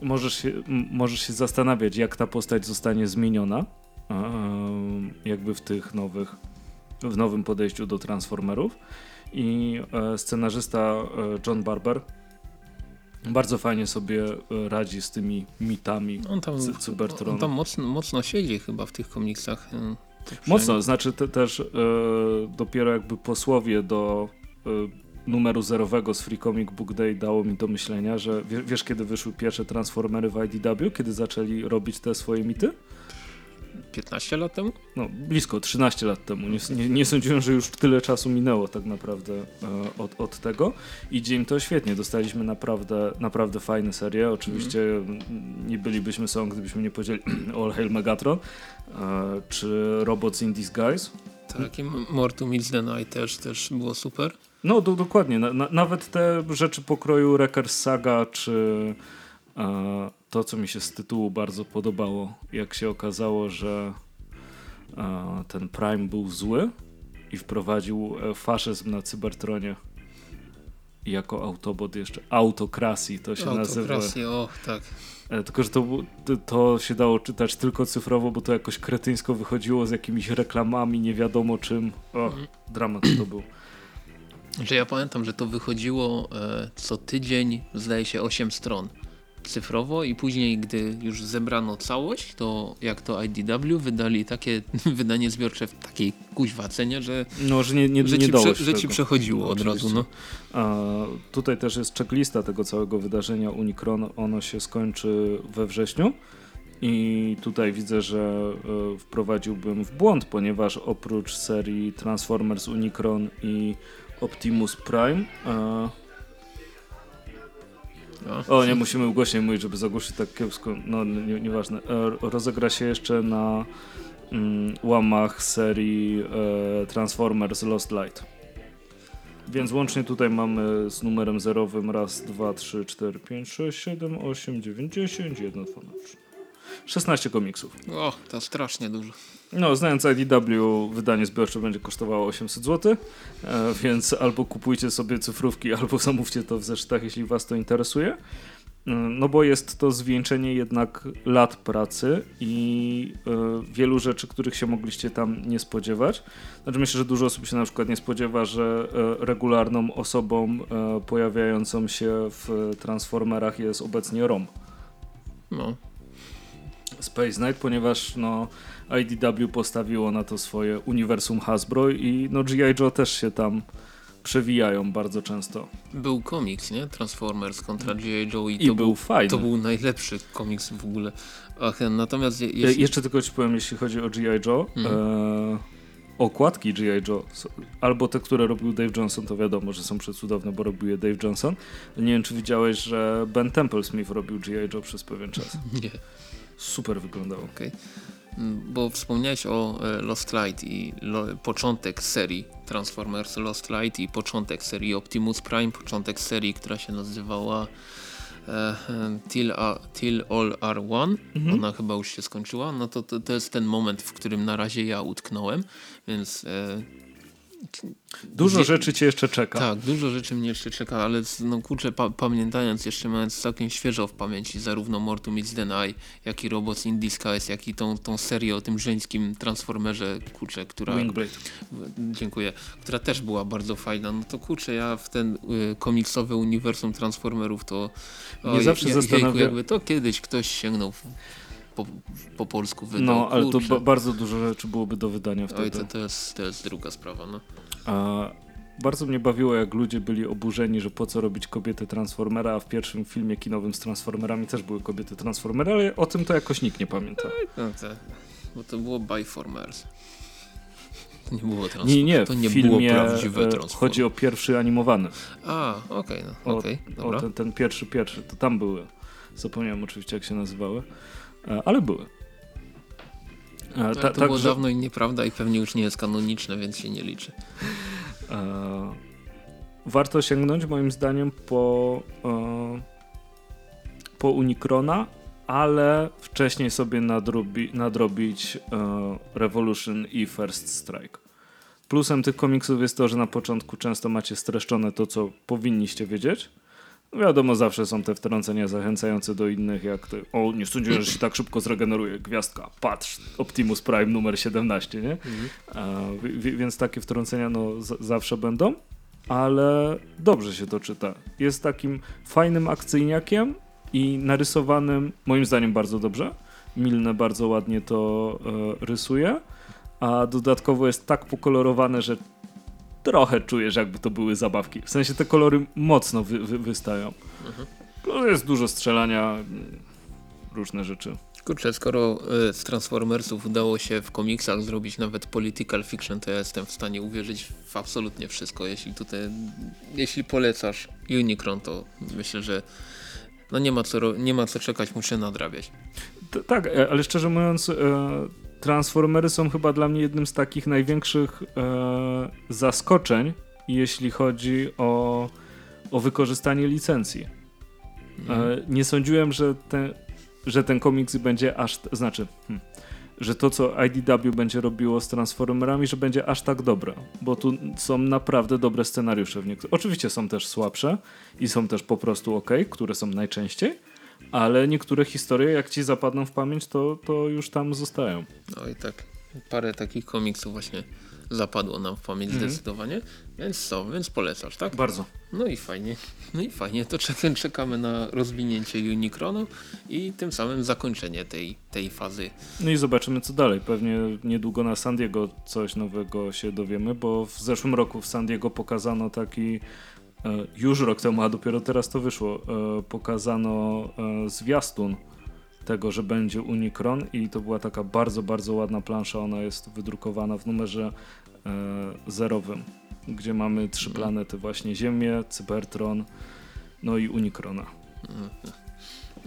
możesz się, możesz się zastanawiać, jak ta postać zostanie zmieniona e, jakby w tych nowych, w nowym podejściu do Transformerów. I e, scenarzysta John Barber bardzo fajnie sobie e, radzi z tymi mitami on tam, Cybertronu. On tam mocno, mocno siedzi chyba w tych komiksach. E, mocno, znaczy te, też e, dopiero jakby posłowie do e, numeru zerowego z Free Comic Book Day dało mi do myślenia, że wiesz kiedy wyszły pierwsze Transformery w IDW, kiedy zaczęli robić te swoje mity? 15 lat temu? No, blisko 13 lat temu. Nie, nie, nie sądziłem, że już tyle czasu minęło tak naprawdę e, od, od tego. Idzie im to świetnie. Dostaliśmy naprawdę, naprawdę fajne serie. Oczywiście mm. nie bylibyśmy są, gdybyśmy nie powiedzieli All Hail Megatron e, czy Robots in Disguise. Tak, i Mortu Meets the Night też, też było super. No, do, dokładnie. Na, na, nawet te rzeczy pokroju Wreckers Saga czy e, to, co mi się z tytułu bardzo podobało, jak się okazało, że ten Prime był zły i wprowadził e, faszyzm na Cybertronie jako Autobot jeszcze. Autokrasji to się nazywa. Autokrasji, och, tak. E, tylko, że to, to się dało czytać tylko cyfrowo, bo to jakoś kretyńsko wychodziło z jakimiś reklamami, nie wiadomo czym. O, dramat to był. Że ja pamiętam, że to wychodziło e, co tydzień, zdaje się 8 stron cyfrowo i później, gdy już zebrano całość, to jak to IDW wydali takie wydanie zbiorcze w takiej kuźwa cenie, że, no, że, nie, nie, że, nie ci, prze, że ci przechodziło no, od razu. No. A, tutaj też jest checklista tego całego wydarzenia Unicron. Ono się skończy we wrześniu. I tutaj widzę, że y, wprowadziłbym w błąd, ponieważ oprócz serii Transformers Unicron i Optimus Prime y, o, nie musimy głośniej mówić, żeby zagłuszyć tak kiepsko. No, nie, nieważne. E, rozegra się jeszcze na mm, łamach serii e, Transformers Lost Light. Więc łącznie tutaj mamy z numerem zerowym raz, dwa, trzy, cztery, pięć, sześć, siedem, osiem, dziewięć, dziesięć, jedno, dwa, trzy. 16 komiksów. O, to strasznie dużo. No, znając IDW, wydanie zbiorcze będzie kosztowało 800 zł, e, więc albo kupujcie sobie cyfrówki, albo zamówcie to w zeszytach, jeśli was to interesuje. E, no bo jest to zwieńczenie jednak lat pracy i e, wielu rzeczy, których się mogliście tam nie spodziewać. Znaczy myślę, że dużo osób się na przykład nie spodziewa, że regularną osobą pojawiającą się w Transformerach jest obecnie Rom. No. Space Knight, ponieważ no IDW postawiło na to swoje uniwersum Hasbro i no G.I. Joe też się tam przewijają bardzo często. Był komiks, nie? Transformers kontra G.I. Joe i, I to był, fajny. To był najlepszy komiks w ogóle. Ach, natomiast je, jeśli... Jeszcze tylko ci powiem, jeśli chodzi o G.I. Joe. Mhm. E, okładki G.I. Joe, albo te, które robił Dave Johnson, to wiadomo, że są przecudowne, bo robił je Dave Johnson. Nie wiem, czy widziałeś, że Ben Temple Smith robił G.I. Joe przez pewien czas. Nie. Super wyglądało. Okay. Bo wspomniałeś o e, Lost Light i lo, początek serii Transformers Lost Light i początek serii Optimus Prime, początek serii, która się nazywała e, e Till, a, Till All Are One. Mhm. Ona chyba już się skończyła. No to, to, to jest ten moment, w którym na razie ja utknąłem, więc e, Dużo rzeczy cię jeszcze czeka. Tak, dużo rzeczy mnie jeszcze czeka, ale no kurczę, pa pamiętając, jeszcze mając całkiem świeżo w pamięci zarówno Mortu Meets the Night, jak i Robots in Disguise, jak i tą, tą serię o tym żeńskim Transformerze, kurczę, która... Wingblade. Dziękuję. Która też była bardzo fajna. No to kurczę, ja w ten y, komiksowe uniwersum Transformerów to... Nie zawsze zastanawiam... jakby to kiedyś ktoś sięgnął po, po polsku wydał. No, ale Kurczę. to ba bardzo dużo rzeczy byłoby do wydania wtedy. Oj, to, to, jest, to jest druga sprawa, no. A bardzo mnie bawiło, jak ludzie byli oburzeni, że po co robić kobiety Transformera, a w pierwszym filmie kinowym z Transformerami też były kobiety Transformery, ale o tym to jakoś nikt nie pamięta. no to, bo to było Byformers. To nie było trans- Nie, nie, to nie filmie było prawdziwe e, Transformers. chodzi o pierwszy animowany. A, okej, no, O, okej, o dobra. ten, ten pierwszy, pierwszy, to tam były. Zapomniałem oczywiście jak się nazywały, ale były. E, ta- to było także- dawno i nieprawda i pewnie już nie jest kanoniczne, więc się nie liczy. E, warto sięgnąć moim zdaniem po, e, po Unicrona, ale wcześniej sobie nadrobi, nadrobić e, Revolution i First Strike. Plusem tych komiksów jest to, że na początku często macie streszczone to, co powinniście wiedzieć. Wiadomo, zawsze są te wtrącenia zachęcające do innych, jak te, o, nie sądziłem, że się tak szybko zregeneruje, gwiazdka, patrz, Optimus Prime numer 17, nie? E, wi- wi- więc takie wtrącenia no, z- zawsze będą, ale dobrze się to czyta. Jest takim fajnym akcyjniakiem i narysowanym, moim zdaniem, bardzo dobrze. Milne bardzo ładnie to e, rysuje, a dodatkowo jest tak pokolorowane, że trochę czujesz, jakby to były zabawki. W sensie te kolory mocno wy, wy, wystają. No, Jest dużo strzelania, różne rzeczy. Kurczę, skoro y, z Transformersów udało się w komiksach zrobić nawet political fiction, to ja jestem w stanie uwierzyć w absolutnie wszystko. Jeśli tutaj, jeśli polecasz Unicron, to myślę, że no nie ma co, nie ma co czekać, muszę nadrabiać. T- tak, e, ale szczerze mówiąc, e, Transformery są chyba dla mnie jednym z takich największych e, zaskoczeń, jeśli chodzi o, o wykorzystanie licencji. E, nie sądziłem, że ten, że ten komiks będzie aż, znaczy, hmm, że to co IDW będzie robiło z Transformerami, że będzie aż tak dobre, bo tu są naprawdę dobre scenariusze w niektórych. Oczywiście są też słabsze i są też po prostu ok, które są najczęściej, ale niektóre historie, jak ci zapadną w pamięć, to, to już tam zostają. No i tak, parę takich komiksów właśnie zapadło nam w pamięć Mhm. zdecydowanie, więc co, więc polecasz, tak? Bardzo. No i fajnie, no i fajnie, to czek- czekamy na rozwinięcie Unicronu i tym samym zakończenie tej, tej fazy. No i zobaczymy co dalej. Pewnie niedługo na San Diego coś nowego się dowiemy, bo w zeszłym roku w San Diego pokazano taki, już rok temu, a dopiero teraz to wyszło, e, pokazano e, zwiastun tego, że będzie Unicron i to była taka bardzo, bardzo ładna plansza. Ona jest wydrukowana w numerze e, zerowym, gdzie mamy trzy planety właśnie Ziemię, Cybertron, no i Unicrona.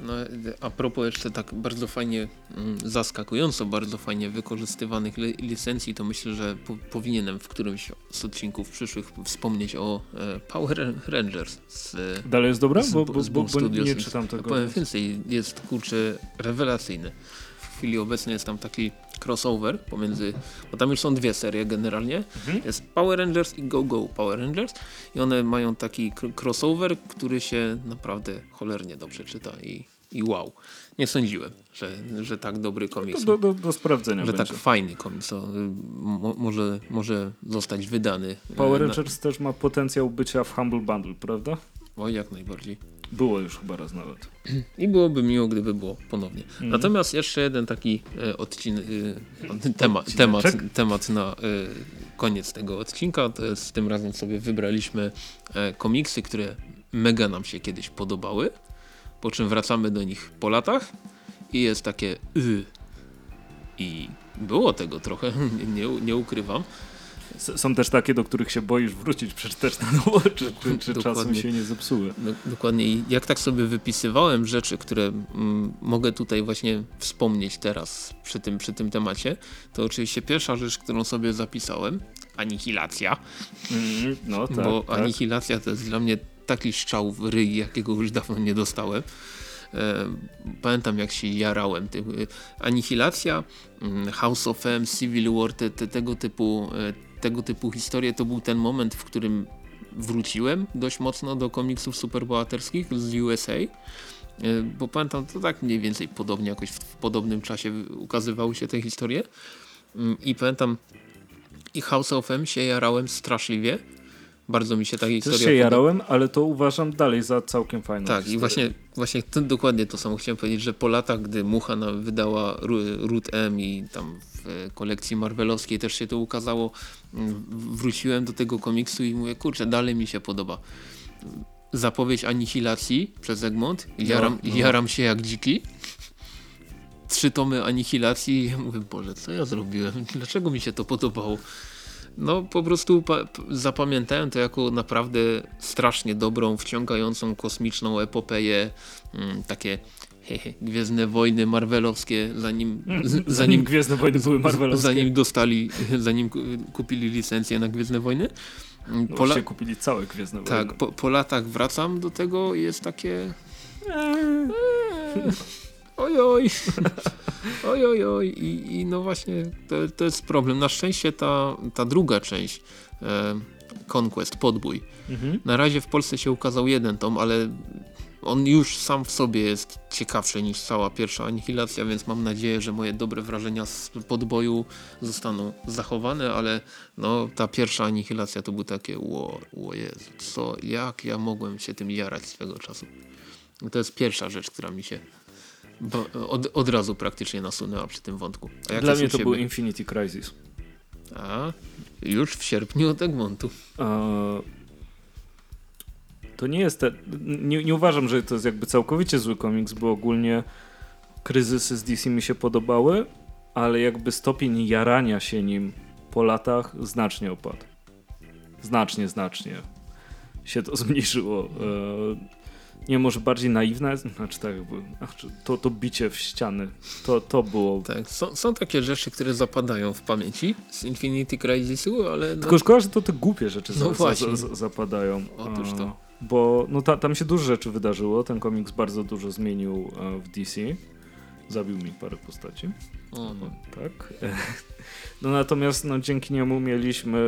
No, a propos jeszcze tak bardzo fajnie, mm, zaskakująco bardzo fajnie wykorzystywanych li licencji, to myślę, że po powinienem w którymś z odcinków przyszłych wspomnieć o e, Power Rangers z, Dalej jest dobra? z, Bo, bo, z bo, bo nie czytam tego. Powiem więcej, jest kurczę rewelacyjny. Chwili obecnej jest tam taki crossover pomiędzy, bo tam już są dwie serie generalnie. Mhm. Jest Power Rangers i Go Go Power Rangers i one mają taki crossover, który się naprawdę cholernie dobrze czyta i, i wow. Nie sądziłem, że, że tak dobry komiks, Do, do, do sprawdzenia że będzie. tak fajny komiks o, mo, może, może zostać wydany. y, Power na- Rangers też ma potencjał bycia w Humble Bundle, prawda? Oj, jak najbardziej. Było już chyba raz nawet. I byłoby miło, gdyby było ponownie. Mhm. Natomiast jeszcze jeden taki e, odcinek, e, temat, temat, na e, koniec tego odcinka. Jest tym razem sobie wybraliśmy e, komiksy, które mega nam się kiedyś podobały, po czym wracamy do nich po latach i jest takie y. I było tego trochę, nie, nie ukrywam. Są też takie, do których się boisz wrócić, przeczytać na nowo, czy, czy, czy czasem się nie zepsuły. Do, dokładnie. I jak tak sobie wypisywałem rzeczy, które mm, mogę tutaj właśnie wspomnieć teraz przy tym, przy tym temacie, to oczywiście pierwsza rzecz, którą sobie zapisałem, anihilacja, Mm, no tak, bo tak. anihilacja to jest dla mnie taki strzał w ryj, jakiego już dawno nie dostałem. E, pamiętam jak się jarałem e, Anihilacja, mm, House of M, Civil War, te, te, tego, typu, e, tego typu historie to był ten moment, w którym wróciłem dość mocno do komiksów superbohaterskich z USA. e, Bo pamiętam, to tak mniej więcej podobnie, jakoś w, w podobnym czasie ukazywały się te historie. Mm, I pamiętam, i House of M się jarałem straszliwie, Bardzo mi się ta historia Też się jarałem, ale to uważam dalej za całkiem fajną Tak, historię. i właśnie, właśnie to, dokładnie to samo chciałem powiedzieć, że po latach, gdy Mucha wydała Root M i tam w kolekcji marvelowskiej też się to ukazało, mm, wróciłem do tego komiksu i mówię, kurczę, dalej mi się podoba. Zapowiedź Anihilacji przez Egmont, jaram, no. jaram się jak dziki. Trzy tomy Anihilacji i mówię, Boże, co ja zrobiłem? Dlaczego mi się to podobało? No po prostu zapamiętałem to jako naprawdę strasznie dobrą, wciągającą kosmiczną epopeję, mm, takie hehe, Gwiezdne Wojny marvelowskie, zanim, z- Zanim, zanim, Gwiezdne Wojny były Marvelowskie, zanim dostali, zanim ku- kupili licencję na Gwiezdne Wojny. Mm, no Po, la- właściwie kupili całe Gwiezdne Wojny. tak, po, po latach wracam do tego i jest takie Eee. Ojoj, ojoj, oj. I, I no właśnie to, to jest problem. Na szczęście ta, ta druga część e, Conquest, Podbój, Mhm. na razie w Polsce się ukazał jeden tom, ale on już sam w sobie jest ciekawszy niż cała pierwsza anihilacja, więc mam nadzieję, że moje dobre wrażenia z podboju zostaną zachowane, ale no ta pierwsza anihilacja to był takie ło, ło Jezu, co, jak ja mogłem się tym jarać swego czasu. To jest pierwsza rzecz, która mi się bo, od, od razu praktycznie nasunęła przy tym wątku. Dla mnie to ciebie? był Infinity Crisis. A, już w sierpniu od Egmontu. To nie jest te, nie, nie uważam, że to jest jakby całkowicie zły komiks, bo ogólnie kryzysy z DC mi się podobały, ale jakby stopień jarania się nim po latach znacznie opadł. Znacznie, znacznie się to zmniejszyło. Nie może bardziej naiwne, znaczy tak jakby, znaczy to, to bicie w ściany, to, to było Tak, są, są takie rzeczy, które zapadają w pamięci z Infinity Crisisu, ale no, Tylko szkoda, że to te głupie rzeczy No za, za, za, zapadają. Otóż to. Bo no, ta, tam się dużo rzeczy wydarzyło. Ten komiks bardzo dużo zmienił e, w DC. Zabił mi parę postaci. o, No, tak. No natomiast no, dzięki niemu mieliśmy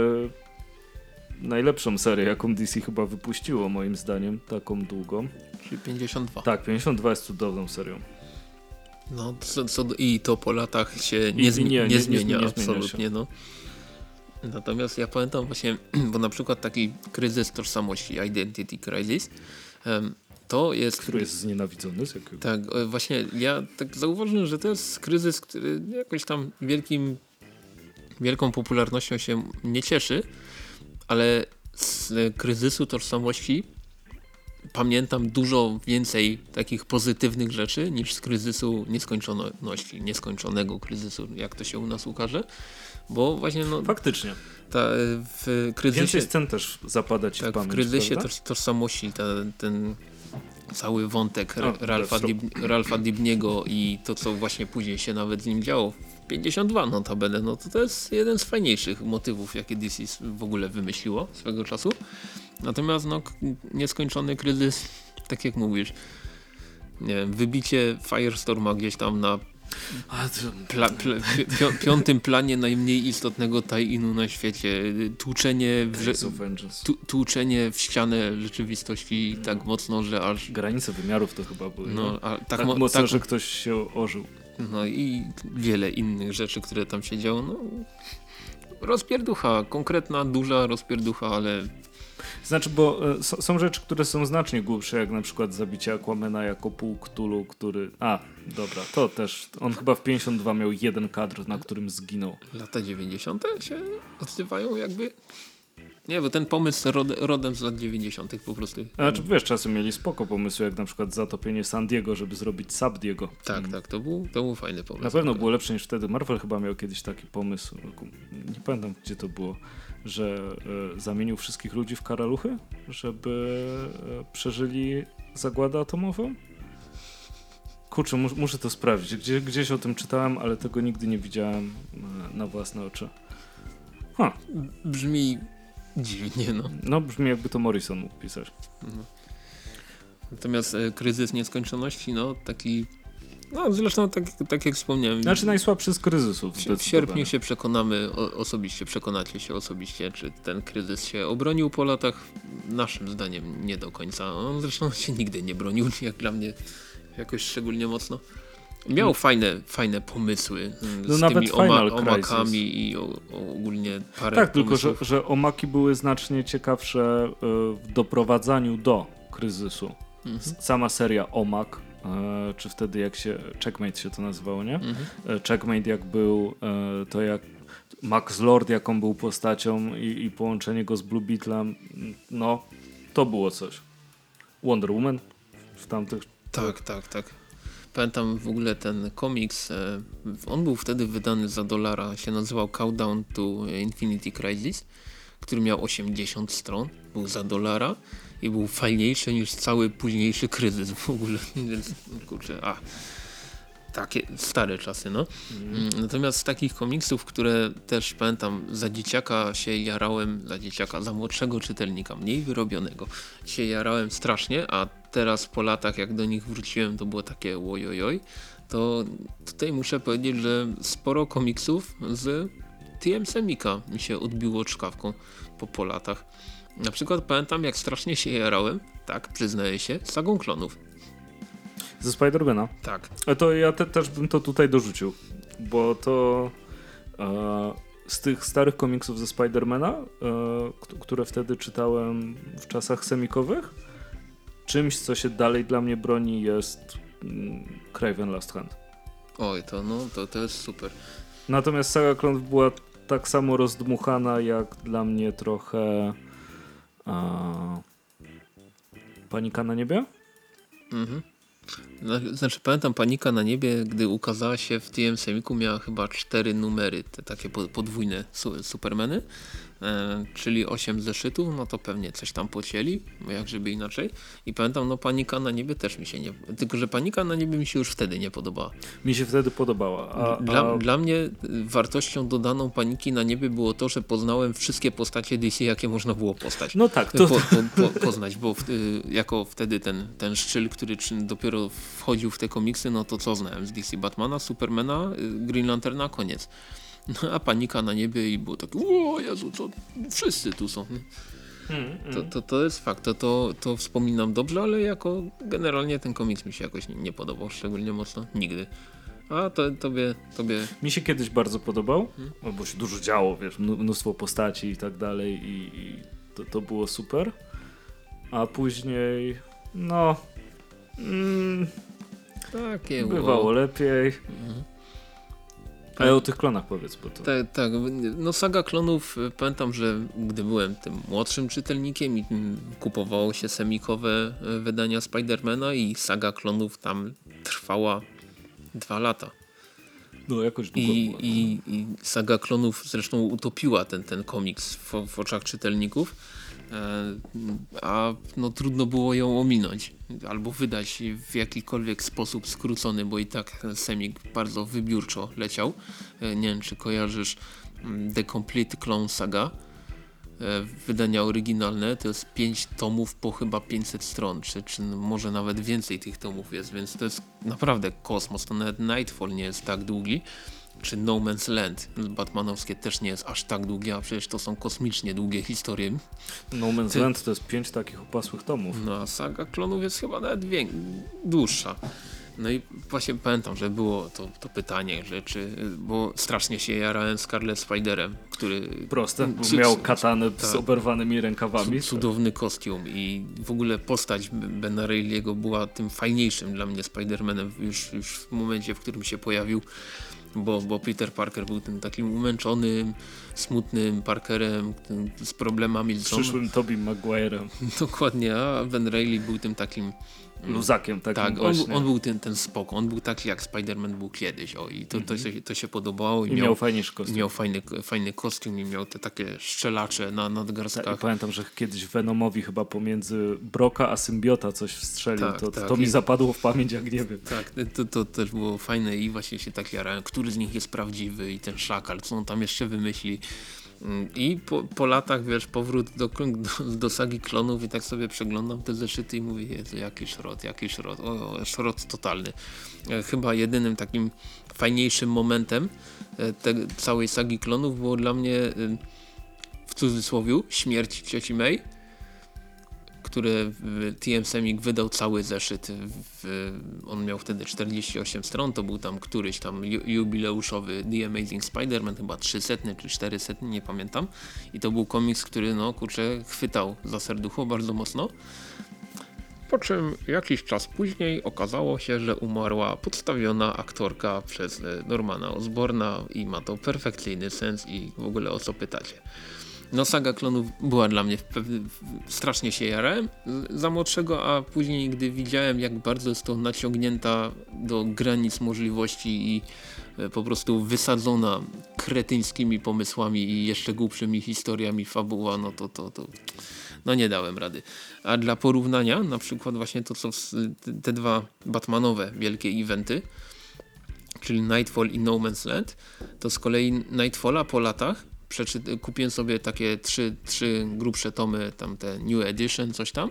najlepszą serię, jaką DC chyba wypuściło, moim zdaniem, taką długą. czyli 52. Tak, 52 jest cudowną serią. No, co, co, I to po latach się nie, zmi- nie, nie, nie- zmienia nie zmienia absolutnie. No. Natomiast ja pamiętam właśnie, bo na przykład taki kryzys tożsamości, Identity Crisis, to jest Który jest znienawidzony z jakiego... Tak, e, właśnie ja tak zauważyłem, że to jest kryzys, który jakoś tam wielkim, wielką popularnością się nie cieszy, ale z kryzysu tożsamości pamiętam dużo więcej takich pozytywnych rzeczy niż z kryzysu nieskończoności, nieskończonego kryzysu, jak to się u nas ukaże. Bo właśnie no, Faktycznie. ta, e, w kryzysie... Więcej scen też zapada ci Tak, w pamięć, w kryzysie toż, tożsamości ta, ten cały wątek Ra- Ralfa. Dib, Ralfa Dibniego i to, co właśnie później się nawet z nim działo 52 notabene, no to to jest jeden z fajniejszych motywów, jakie DC w ogóle wymyśliło swego czasu. Natomiast no, nieskończony kryzys, tak jak mówisz, nie wiem, wybicie Firestorma gdzieś tam na pla, pla, pi, piątym planie najmniej istotnego tie-inu na świecie, tłuczenie w, tu, tłuczenie w ścianę rzeczywistości tak mocno, że aż Granice wymiarów to chyba były. no, No, a, tak, tak, mo- mocno, tak, że ktoś się ożył. No i wiele innych rzeczy, które tam się działo. No, rozpierducha, konkretna, duża rozpierducha, ale Znaczy, bo e, są rzeczy, które są znacznie głupsze, jak na przykład zabicie Aquamena jako pół Cthulhu, który... A, dobra, to też. On chyba w 52 miał jeden kadr, na którym zginął. lata 90. się odzywają jakby. Nie, bo ten pomysł rod, rodem z lat 90. po prostu. Znaczy, wiesz, czasem mieli spoko pomysły, jak na przykład zatopienie San Diego, żeby zrobić Subdiego. Tak, tak, to był, to był fajny pomysł. Na pewno było lepsze niż wtedy. Marvel chyba miał kiedyś taki pomysł, nie pamiętam gdzie to było, że e, zamienił wszystkich ludzi w karaluchy, żeby e, przeżyli zagładę atomową. Kurczę, mus, muszę to sprawdzić. Gdzie, gdzieś o tym czytałem, ale tego nigdy nie widziałem e, na własne oczy. Ha, Brzmi dziwnie, no. no brzmi jakby to Morrison mógł pisać. Natomiast e, kryzys nieskończoności, no taki. No zresztą tak, tak jak wspomniałem. Znaczy najsłabszy z kryzysów. w, sierpniu się przekonamy o, osobiście, przekonacie się osobiście, czy ten kryzys się obronił po latach. Naszym zdaniem nie do końca. On zresztą się nigdy nie bronił, jak dla mnie jakoś szczególnie mocno. Miał fajne, fajne pomysły mm, No z nawet tymi oma, omakami i o, o, ogólnie parę Tak, tylko że, pomysłów. że omaki były znacznie ciekawsze y, w doprowadzaniu do kryzysu. Mhm. Sama seria Omak, e, czy wtedy jak się Checkmate się to nazywało, nie? Mhm. E, Checkmate jak był, e, to jak Max Lord jaką był postacią i, i połączenie go z Blue Beetlem, no to było coś. Wonder Woman w tamtych Tak, tak, tak. Pamiętam w ogóle ten komiks, e, on był wtedy wydany za dolara, się nazywał Countdown to Infinity Crisis, który miał 80 stron, był za dolara i był fajniejszy niż cały późniejszy kryzys w ogóle, więc kurczę, a takie stare czasy, no. Mm, Natomiast z takich komiksów, które też pamiętam za dzieciaka się jarałem, za dzieciaka, za młodszego czytelnika, mniej wyrobionego, się jarałem strasznie, a teraz po latach jak do nich wróciłem to było takie ojojoj, to tutaj muszę powiedzieć, że sporo komiksów z TM Semika mi się odbiło czkawką po, po latach. Na przykład pamiętam jak strasznie się jarałem, tak przyznaję się, sagą klonów. ze Spidermana. Tak, A to ja te, też bym to tutaj dorzucił, bo to e, z tych starych komiksów ze Spidermana, e, które wtedy czytałem w czasach semikowych, czymś, co się dalej dla mnie broni jest mm, Craven Last Hand. oj to no, to, to jest super. Natomiast Saga Klonów była tak samo rozdmuchana, jak dla mnie trochę e, Panika na niebie? Mhm. Zna- Znaczy pamiętam Panika na niebie, gdy ukazała się w TM Semiku miała chyba cztery numery, te takie po- podwójne su Supermany, e, czyli 8 zeszytów, no to pewnie coś tam pocięli, bo jak żeby inaczej. I pamiętam, no Panika na niebie też mi się nie... Tylko, że Panika na niebie mi się już wtedy nie podobała. Mi się wtedy podobała. A, Dla, a, dla mnie y, wartością dodaną Paniki na niebie było to, że poznałem wszystkie postacie DC, jakie można było postać. no tak, to, po, po, po, poznać, bo w, y, jako wtedy ten, ten szczyl, który dopiero wchodził w te komiksy, no to co znałem z DC Batmana, Supermana, y, Green Lanterna, koniec. No, a panika na niebie i było takie, o Jezu, co, wszyscy tu są. To, to, to jest fakt, to, to, to wspominam dobrze, ale jako generalnie ten komiks mi się jakoś nie, nie podobał, szczególnie mocno, nigdy. A to, tobie, tobie Mi się kiedyś bardzo podobał, Hmm. no bo się dużo działo, wiesz, mnó- mnóstwo postaci i tak dalej i, i to, to było super. A później, no, mm, takie bywało lepiej. Ale o tych klonach powiedz, bo to... Tak, tak. No saga klonów, y, pamiętam, że gdy byłem tym młodszym czytelnikiem i kupowało się semikowe y, wydania Spidermana i saga klonów tam trwała dwa lata. No jakoś długo I, i, i saga klonów zresztą utopiła ten, ten komiks w, w oczach czytelników. E, A no, trudno było ją ominąć albo wydać w jakikolwiek sposób skrócony, bo i tak Semik bardzo wybiórczo leciał. E, Nie wiem, czy kojarzysz mm, The Complete Clone Saga. E, Wydania oryginalne to jest 5 tomów po chyba 500 stron, czy, czy może nawet więcej tych tomów jest, więc to jest naprawdę kosmos. To nawet Nightfall nie jest tak długi czy No Man's Land batmanowskie też nie jest aż tak długie, a przecież to są kosmicznie długie historie. No Man's Ty- Land to jest pięć takich opasłych tomów. No a saga klonów jest chyba nawet dłuższa. No i właśnie pamiętam, że było to, to pytanie, że czy, bo strasznie się jarałem Scarlet Spiderem, który Proste, Cu- miał katanę z tak. oberwanymi rękawami. Cu- cudowny kostium i w ogóle postać Bena Reilly'ego była tym fajniejszym dla mnie Spider-Manem już, już w momencie, w którym się pojawił, bo, bo Peter Parker był tym takim umęczonym, smutnym Parkerem z problemami z. Przyszłym Tobim Maguire'em, Dokładnie, a Ben Reilly był tym takim luzakiem takim tak, on, on był ten, ten spoko, on był taki jak Spider-Man był kiedyś o i to, to, się, to się podobało i, I miał, miał fajniejszy kostium. miał fajny, fajny kostium i miał te takie szczelacze na Tak, nadgarstkach. pamiętam, że kiedyś Venomowi chyba pomiędzy Broka a Symbiota coś wstrzelił. Tak, to, tak. to mi I- zapadło w pamięć, jak nie wiem. Tak, to, to też było fajne i właśnie się tak jarałem, który z nich jest prawdziwy i ten szakal, co on tam jeszcze wymyśli. Mm, I po, po latach, wiesz, powrót do, do, do sagi klonów i tak sobie przeglądam te zeszyty i mówię, Jezu, jaki szrot, jaki szrot, o, o, szrot totalny. E, Chyba jedynym takim fajniejszym momentem e, te, całej sagi klonów było dla mnie, e, w cudzysłowie, śmierć cioci May, które TM Semik wydał cały zeszyt. W, on miał wtedy 48 stron, to był tam któryś tam jubileuszowy The Amazing Spider-Man, chyba 300 czy 400, nie pamiętam. I to był komiks, który no kurczę chwytał za serducho bardzo mocno. Po czym jakiś czas później okazało się, że umarła podstawiona aktorka przez e, Normana Osborna i ma to perfekcyjny sens i w ogóle o co pytacie. No saga klonów była dla mnie, strasznie się jarałem za młodszego, a później gdy widziałem jak bardzo jest to naciągnięta do granic możliwości i e, po prostu wysadzona kretyńskimi pomysłami i jeszcze głupszymi historiami fabuła, no to, to, to no nie dałem rady. A dla porównania, na przykład właśnie to, co te dwa Batmanowe wielkie eventy, czyli Nightfall i No Man's Land, to z kolei Nightfalla po latach kupiłem sobie takie trzy, trzy grubsze tomy, tam te New Edition, coś tam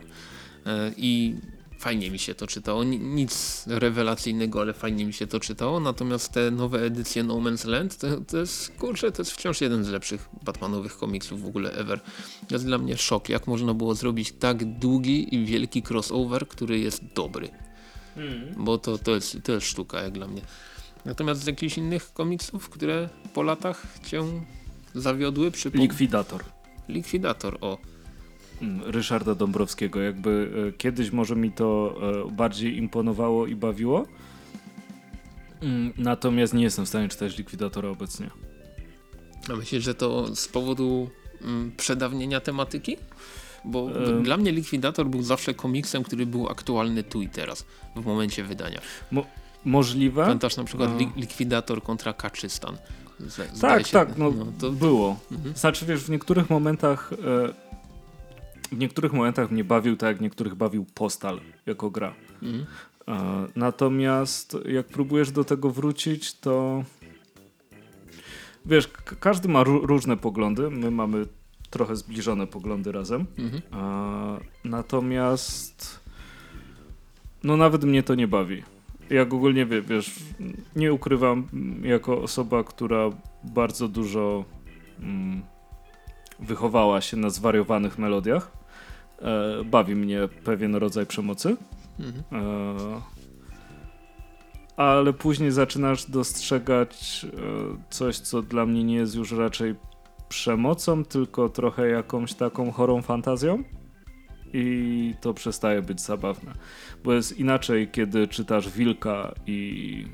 e, i fajnie mi się to czytało. Nic rewelacyjnego, ale fajnie mi się to czytało. Natomiast te nowe edycje No Man's Land to, to jest, kurczę, to jest wciąż jeden z lepszych Batmanowych komiksów w ogóle ever. To jest dla mnie szok, jak można było zrobić tak długi i wielki crossover, który jest dobry. Hmm. Bo to, to, jest, to jest sztuka jak dla mnie. Natomiast z jakichś innych komiksów, które po latach cię zawiodły? Przy... Likwidator. Likwidator, o. Mm, Ryszarda Dąbrowskiego. Jakby e, kiedyś może mi to e, bardziej imponowało i bawiło. Mm, natomiast nie jestem w stanie czytać Likwidatora obecnie. A myślisz, że to z powodu mm, przedawnienia tematyki? Bo e... dla mnie Likwidator był zawsze komiksem, który był aktualny tu i teraz, w momencie wydania. Mo możliwe. Pamiętasz na przykład A... Likwidator kontra Kaczystan. Tak, się, tak, no, no to było. Mhm. Znaczy wiesz, w niektórych momentach e w niektórych momentach mnie bawił tak, jak niektórych bawił Postal jako gra. Mhm. E, natomiast jak próbujesz do tego wrócić, to wiesz, każdy ma różne poglądy. My mamy trochę zbliżone poglądy razem. Mhm. E, natomiast no nawet mnie to nie bawi. Jak ogólnie wie, wiesz, nie ukrywam, jako osoba, która bardzo dużo mm, wychowała się na zwariowanych melodiach, e, bawi mnie pewien rodzaj przemocy. Mhm. E, ale później zaczynasz dostrzegać e, coś, co dla mnie nie jest już raczej przemocą, tylko trochę jakąś taką chorą fantazją. I to przestaje być zabawne. Bo jest inaczej, kiedy czytasz Wilka i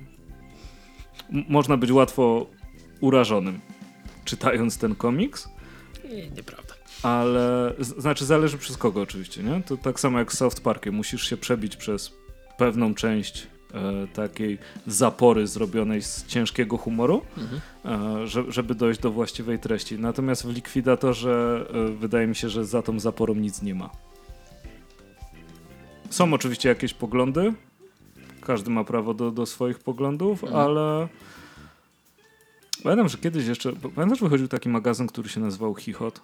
można być łatwo urażonym czytając ten komiks. Nie, nieprawda ale znaczy zależy przez kogo oczywiście, nie? To tak samo jak z South Parkiem, musisz się przebić przez pewną część e, takiej zapory zrobionej z ciężkiego humoru, mhm. e, że, żeby dojść do właściwej treści. Natomiast w Likwidatorze e, wydaje mi się, że za tą zaporą nic nie ma. Są oczywiście jakieś poglądy, każdy ma prawo do, do swoich poglądów, mhm. ale pamiętam, że kiedyś jeszcze, pamiętasz, wychodził taki magazyn, który się nazywał Chichot?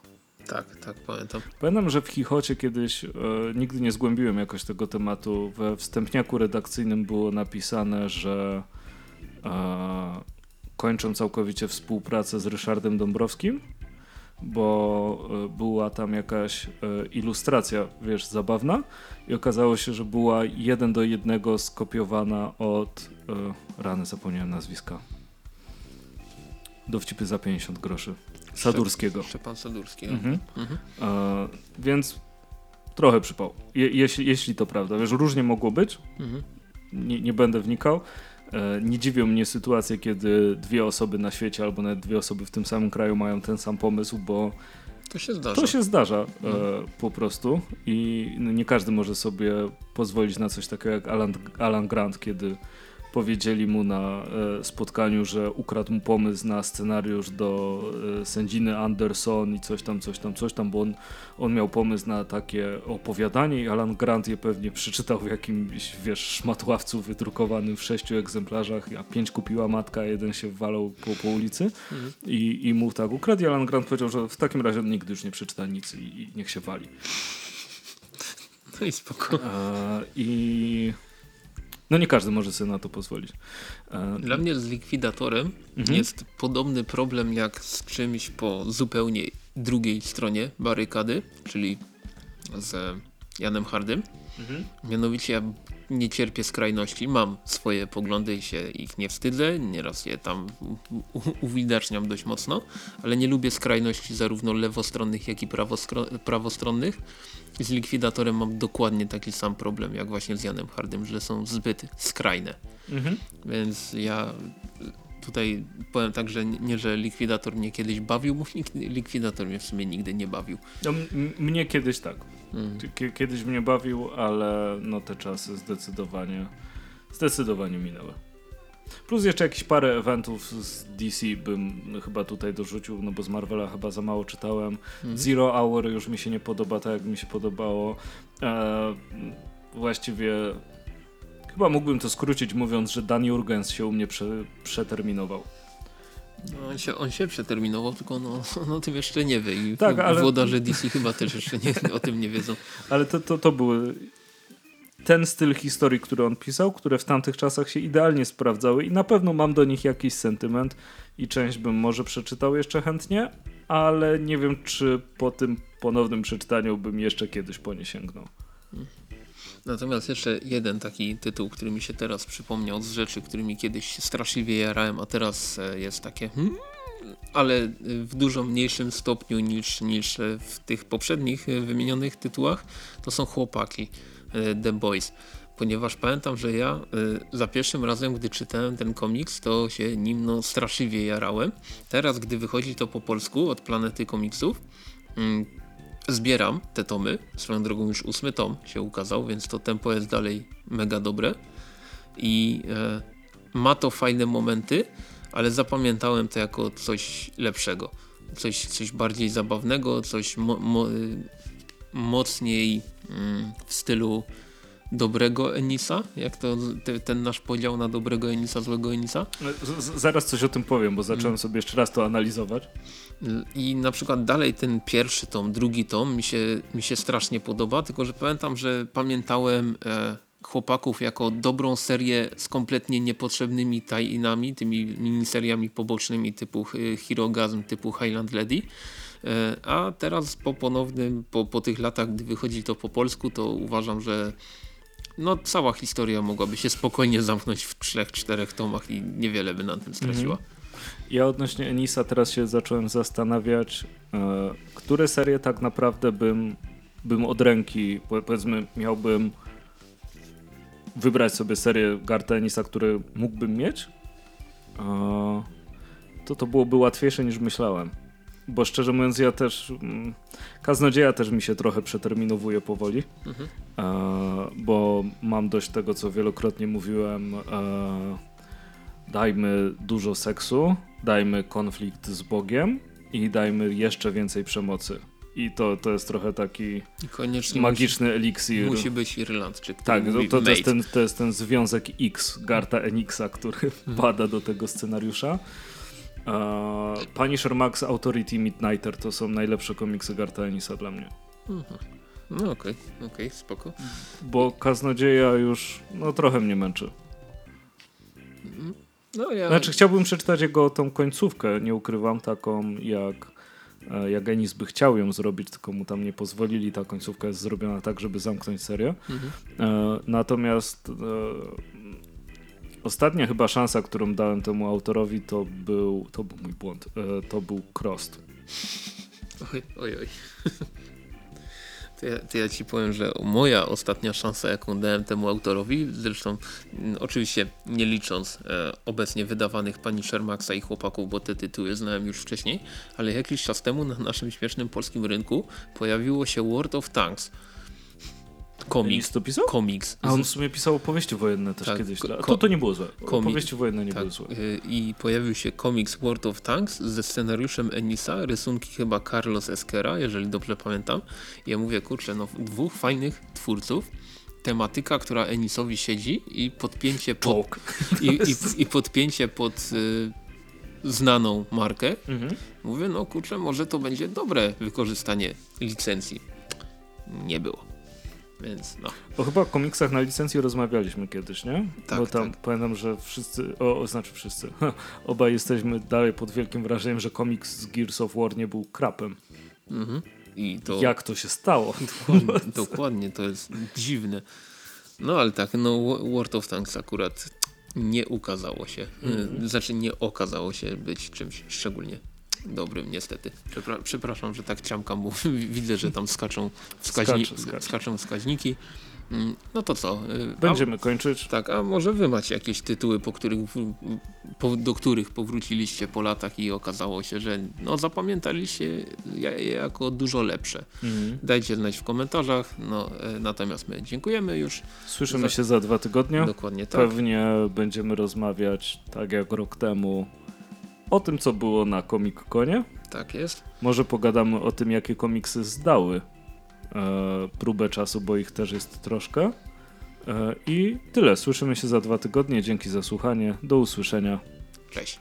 Tak, tak, pamiętam. Pamiętam, że w Chichocie kiedyś, e, nigdy nie zgłębiłem jakoś tego tematu, we wstępniaku redakcyjnym było napisane, że e, kończą całkowicie współpracę z Ryszardem Dąbrowskim, bo e, była tam jakaś e, ilustracja, wiesz, zabawna i okazało się, że była jeden do jednego skopiowana od, e, rany zapomniałem nazwiska, dowcipy za 50 groszy. Sadurskiego. Szczepan Sadurski. Mhm. Mhm. E, więc trochę przypał. Je, jeśli, jeśli to prawda. Wiesz, różnie mogło być. Mhm. Nie, nie będę wnikał. E, nie dziwią mnie sytuacje, kiedy dwie osoby na świecie albo nawet dwie osoby w tym samym kraju mają ten sam pomysł, bo to się zdarza. To się zdarza e, mhm. po prostu i nie każdy może sobie pozwolić na coś takiego jak Alan, Alan Grant, kiedy powiedzieli mu na e, spotkaniu, że ukradł mu pomysł na scenariusz do e, sędziny Anderson i coś tam, coś tam, coś tam, bo on, on miał pomysł na takie opowiadanie i Alan Grant je pewnie przeczytał w jakimś, wiesz, szmatławcu wydrukowanym w sześciu egzemplarzach, a pięć kupiła matka, jeden się walał po, po ulicy mhm. i, i mu tak ukradł i Alan Grant powiedział, że w takim razie nigdy już nie przeczyta nic i, i niech się wali. No i spoko. I no nie każdy może sobie na to pozwolić. E, Dla mnie z likwidatorem mhm. jest podobny problem jak z czymś po zupełnie drugiej stronie barykady, czyli z Janem Hardym. Mhm. Mianowicie ja nie cierpię skrajności, mam swoje poglądy i się ich nie wstydzę, nieraz je tam uwidaczniam dość mocno, ale nie lubię skrajności zarówno lewostronnych, jak i prawostronnych. Z likwidatorem mam dokładnie taki sam problem jak właśnie z Janem Hardym, że są zbyt skrajne. Mhm. Więc ja tutaj powiem tak, że nie, że likwidator mnie kiedyś bawił, bo likwidator mnie w sumie nigdy nie bawił. No, mnie kiedyś tak. Mm. Kiedyś mnie bawił, ale no te czasy zdecydowanie zdecydowanie minęły. Plus jeszcze jakieś parę eventów z DC bym chyba tutaj dorzucił, no bo z Marvela chyba za mało czytałem. Mm. Zero Hour już mi się nie podoba tak, jak mi się podobało. E, właściwie chyba mógłbym to skrócić mówiąc, że Dan Jurgens się u mnie prze, przeterminował. No, on, się, on się przeterminował, tylko no, on o tym jeszcze nie wie. I tak, ale... Włodarze DC chyba też jeszcze nie, o tym nie wiedzą. Ale to, to, to były ten styl historii, który on pisał, które w tamtych czasach się idealnie sprawdzały i na pewno mam do nich jakiś sentyment i część bym może przeczytał jeszcze chętnie, ale nie wiem, czy po tym ponownym przeczytaniu bym jeszcze kiedyś po nie sięgnął. Natomiast jeszcze jeden taki tytuł, który mi się teraz przypomniał z rzeczy, którymi kiedyś straszliwie jarałem, a teraz e, jest takie hmm? ale w dużo mniejszym stopniu niż, niż w tych poprzednich e, wymienionych tytułach, to są chłopaki e, The Boys. Ponieważ pamiętam, że ja za pierwszym razem, gdy czytałem ten komiks, to się nim no, straszliwie jarałem. Teraz, gdy wychodzi to po polsku od Planety Komiksów, mm, zbieram te tomy. Swoją drogą już ósmy tom się ukazał, więc to tempo jest dalej mega dobre. I e, ma to fajne momenty, ale zapamiętałem to jako coś lepszego. Coś, coś bardziej zabawnego, coś mo, mo, mocniej mm, w stylu dobrego Enisa? Jak to te, ten nasz podział na dobrego Enisa, złego Enisa? Z, zaraz coś o tym powiem, bo zacząłem mm. sobie jeszcze raz to analizować. I na przykład dalej ten pierwszy tom, drugi tom mi się, mi się strasznie podoba, tylko że pamiętam, że pamiętałem e, chłopaków jako dobrą serię z kompletnie niepotrzebnymi tie-inami, tymi miniseriami pobocznymi typu Hirogasm, typu Highland Lady. E, a teraz po ponownym, po, po tych latach, gdy wychodzi to po polsku, to uważam, że no, cała historia mogłaby się spokojnie zamknąć w trzech, czterech tomach i niewiele by na tym straciła. Mhm. Ja odnośnie Enisa teraz się zacząłem zastanawiać, e, które serie tak naprawdę bym, bym od ręki, powiedzmy, miałbym wybrać sobie serię Garta Enisa, które mógłbym mieć, e, to to byłoby łatwiejsze niż myślałem. Bo szczerze mówiąc, ja też. Mm, kaznodzieja też mi się trochę przeterminowuje powoli. Mhm. E, bo mam dość tego, co wielokrotnie mówiłem. E, dajmy dużo seksu, dajmy konflikt z Bogiem i dajmy jeszcze więcej przemocy. I to, to jest trochę taki magiczny musi, eliksir. Musi być Irlandczyk. Tak, to, to, to, jest ten, to jest ten związek X, Garta Enixa, który hmm. pada do tego scenariusza. Uh, Punisher Max Authority Midnighter to są najlepsze komiksy Garta Enisa dla mnie. Mhm. No okej, okay, okej, okay, spoko. Bo Kaznodzieja już no, trochę mnie męczy. No, ja... Znaczy chciałbym przeczytać jego tą końcówkę, nie ukrywam, taką jak, e, jak Enis by chciał ją zrobić, tylko mu tam nie pozwolili. Ta końcówka jest zrobiona tak, żeby zamknąć serię. Mhm. E, natomiast e, ostatnia chyba szansa, którą dałem temu autorowi, to był, to był mój błąd, to był Crost. Oj, oj, oj. To ja, to ja, ci powiem, że moja ostatnia szansa, jaką dałem temu autorowi, zresztą m, oczywiście nie licząc e, obecnie wydawanych pani Shermaxa i chłopaków, bo te tytuły znałem już wcześniej, ale jakiś czas temu na naszym śmiesznym polskim rynku pojawiło się World of Tanks Komiks. to pisał? Komiks. A on w sumie pisał opowieści wojenne też tak, kiedyś. To, to nie było złe. Opowieści wojenne nie tak, były złe. Y, I pojawił się komiks World of Tanks ze scenariuszem Enisa, rysunki chyba Carlos Esquera, jeżeli dobrze pamiętam. I ja mówię, kurczę, no dwóch fajnych twórców tematyka, która Enisowi siedzi i podpięcie pod, i, i, i, podpięcie pod y, znaną markę. Mhm. Mówię, no kurczę, może to będzie dobre wykorzystanie licencji. Nie było. Więc no. Bo chyba o komiksach na licencji rozmawialiśmy kiedyś, nie? Tak, Bo tam tak. pamiętam, że wszyscy, o, o znaczy wszyscy, obaj jesteśmy dalej pod wielkim wrażeniem, że komiks z Gears of War nie był krapem. Mhm. I to Jak to się stało? dokładnie, dokładnie, to jest dziwne. No ale tak, no Wo- World of Tanks akurat nie ukazało się, y, znaczy nie okazało się być czymś szczególnie dobrym niestety. Przepra przepraszam, że tak ciamkam, bo widzę, że tam skaczą, wskaźni Skacze, skacze. skaczą wskaźniki. Mm, No to co? y, a- Będziemy kończyć. Tak, a może wy macie jakieś tytuły, po których, po, do których powróciliście po latach i okazało się, że no, zapamiętaliście je jako dużo lepsze. Mhm. Dajcie znać w komentarzach, no, e, natomiast my dziękujemy już. Słyszymy Za- się za dwa tygodnie. Dokładnie tak. Pewnie będziemy rozmawiać, tak jak rok temu, o tym, co było na Comic Conie. Tak jest. Może pogadamy o tym, jakie komiksy zdały e, próbę czasu, bo ich też jest troszkę. E, I tyle. Słyszymy się za dwa tygodnie. Dzięki za słuchanie. Do usłyszenia. Cześć.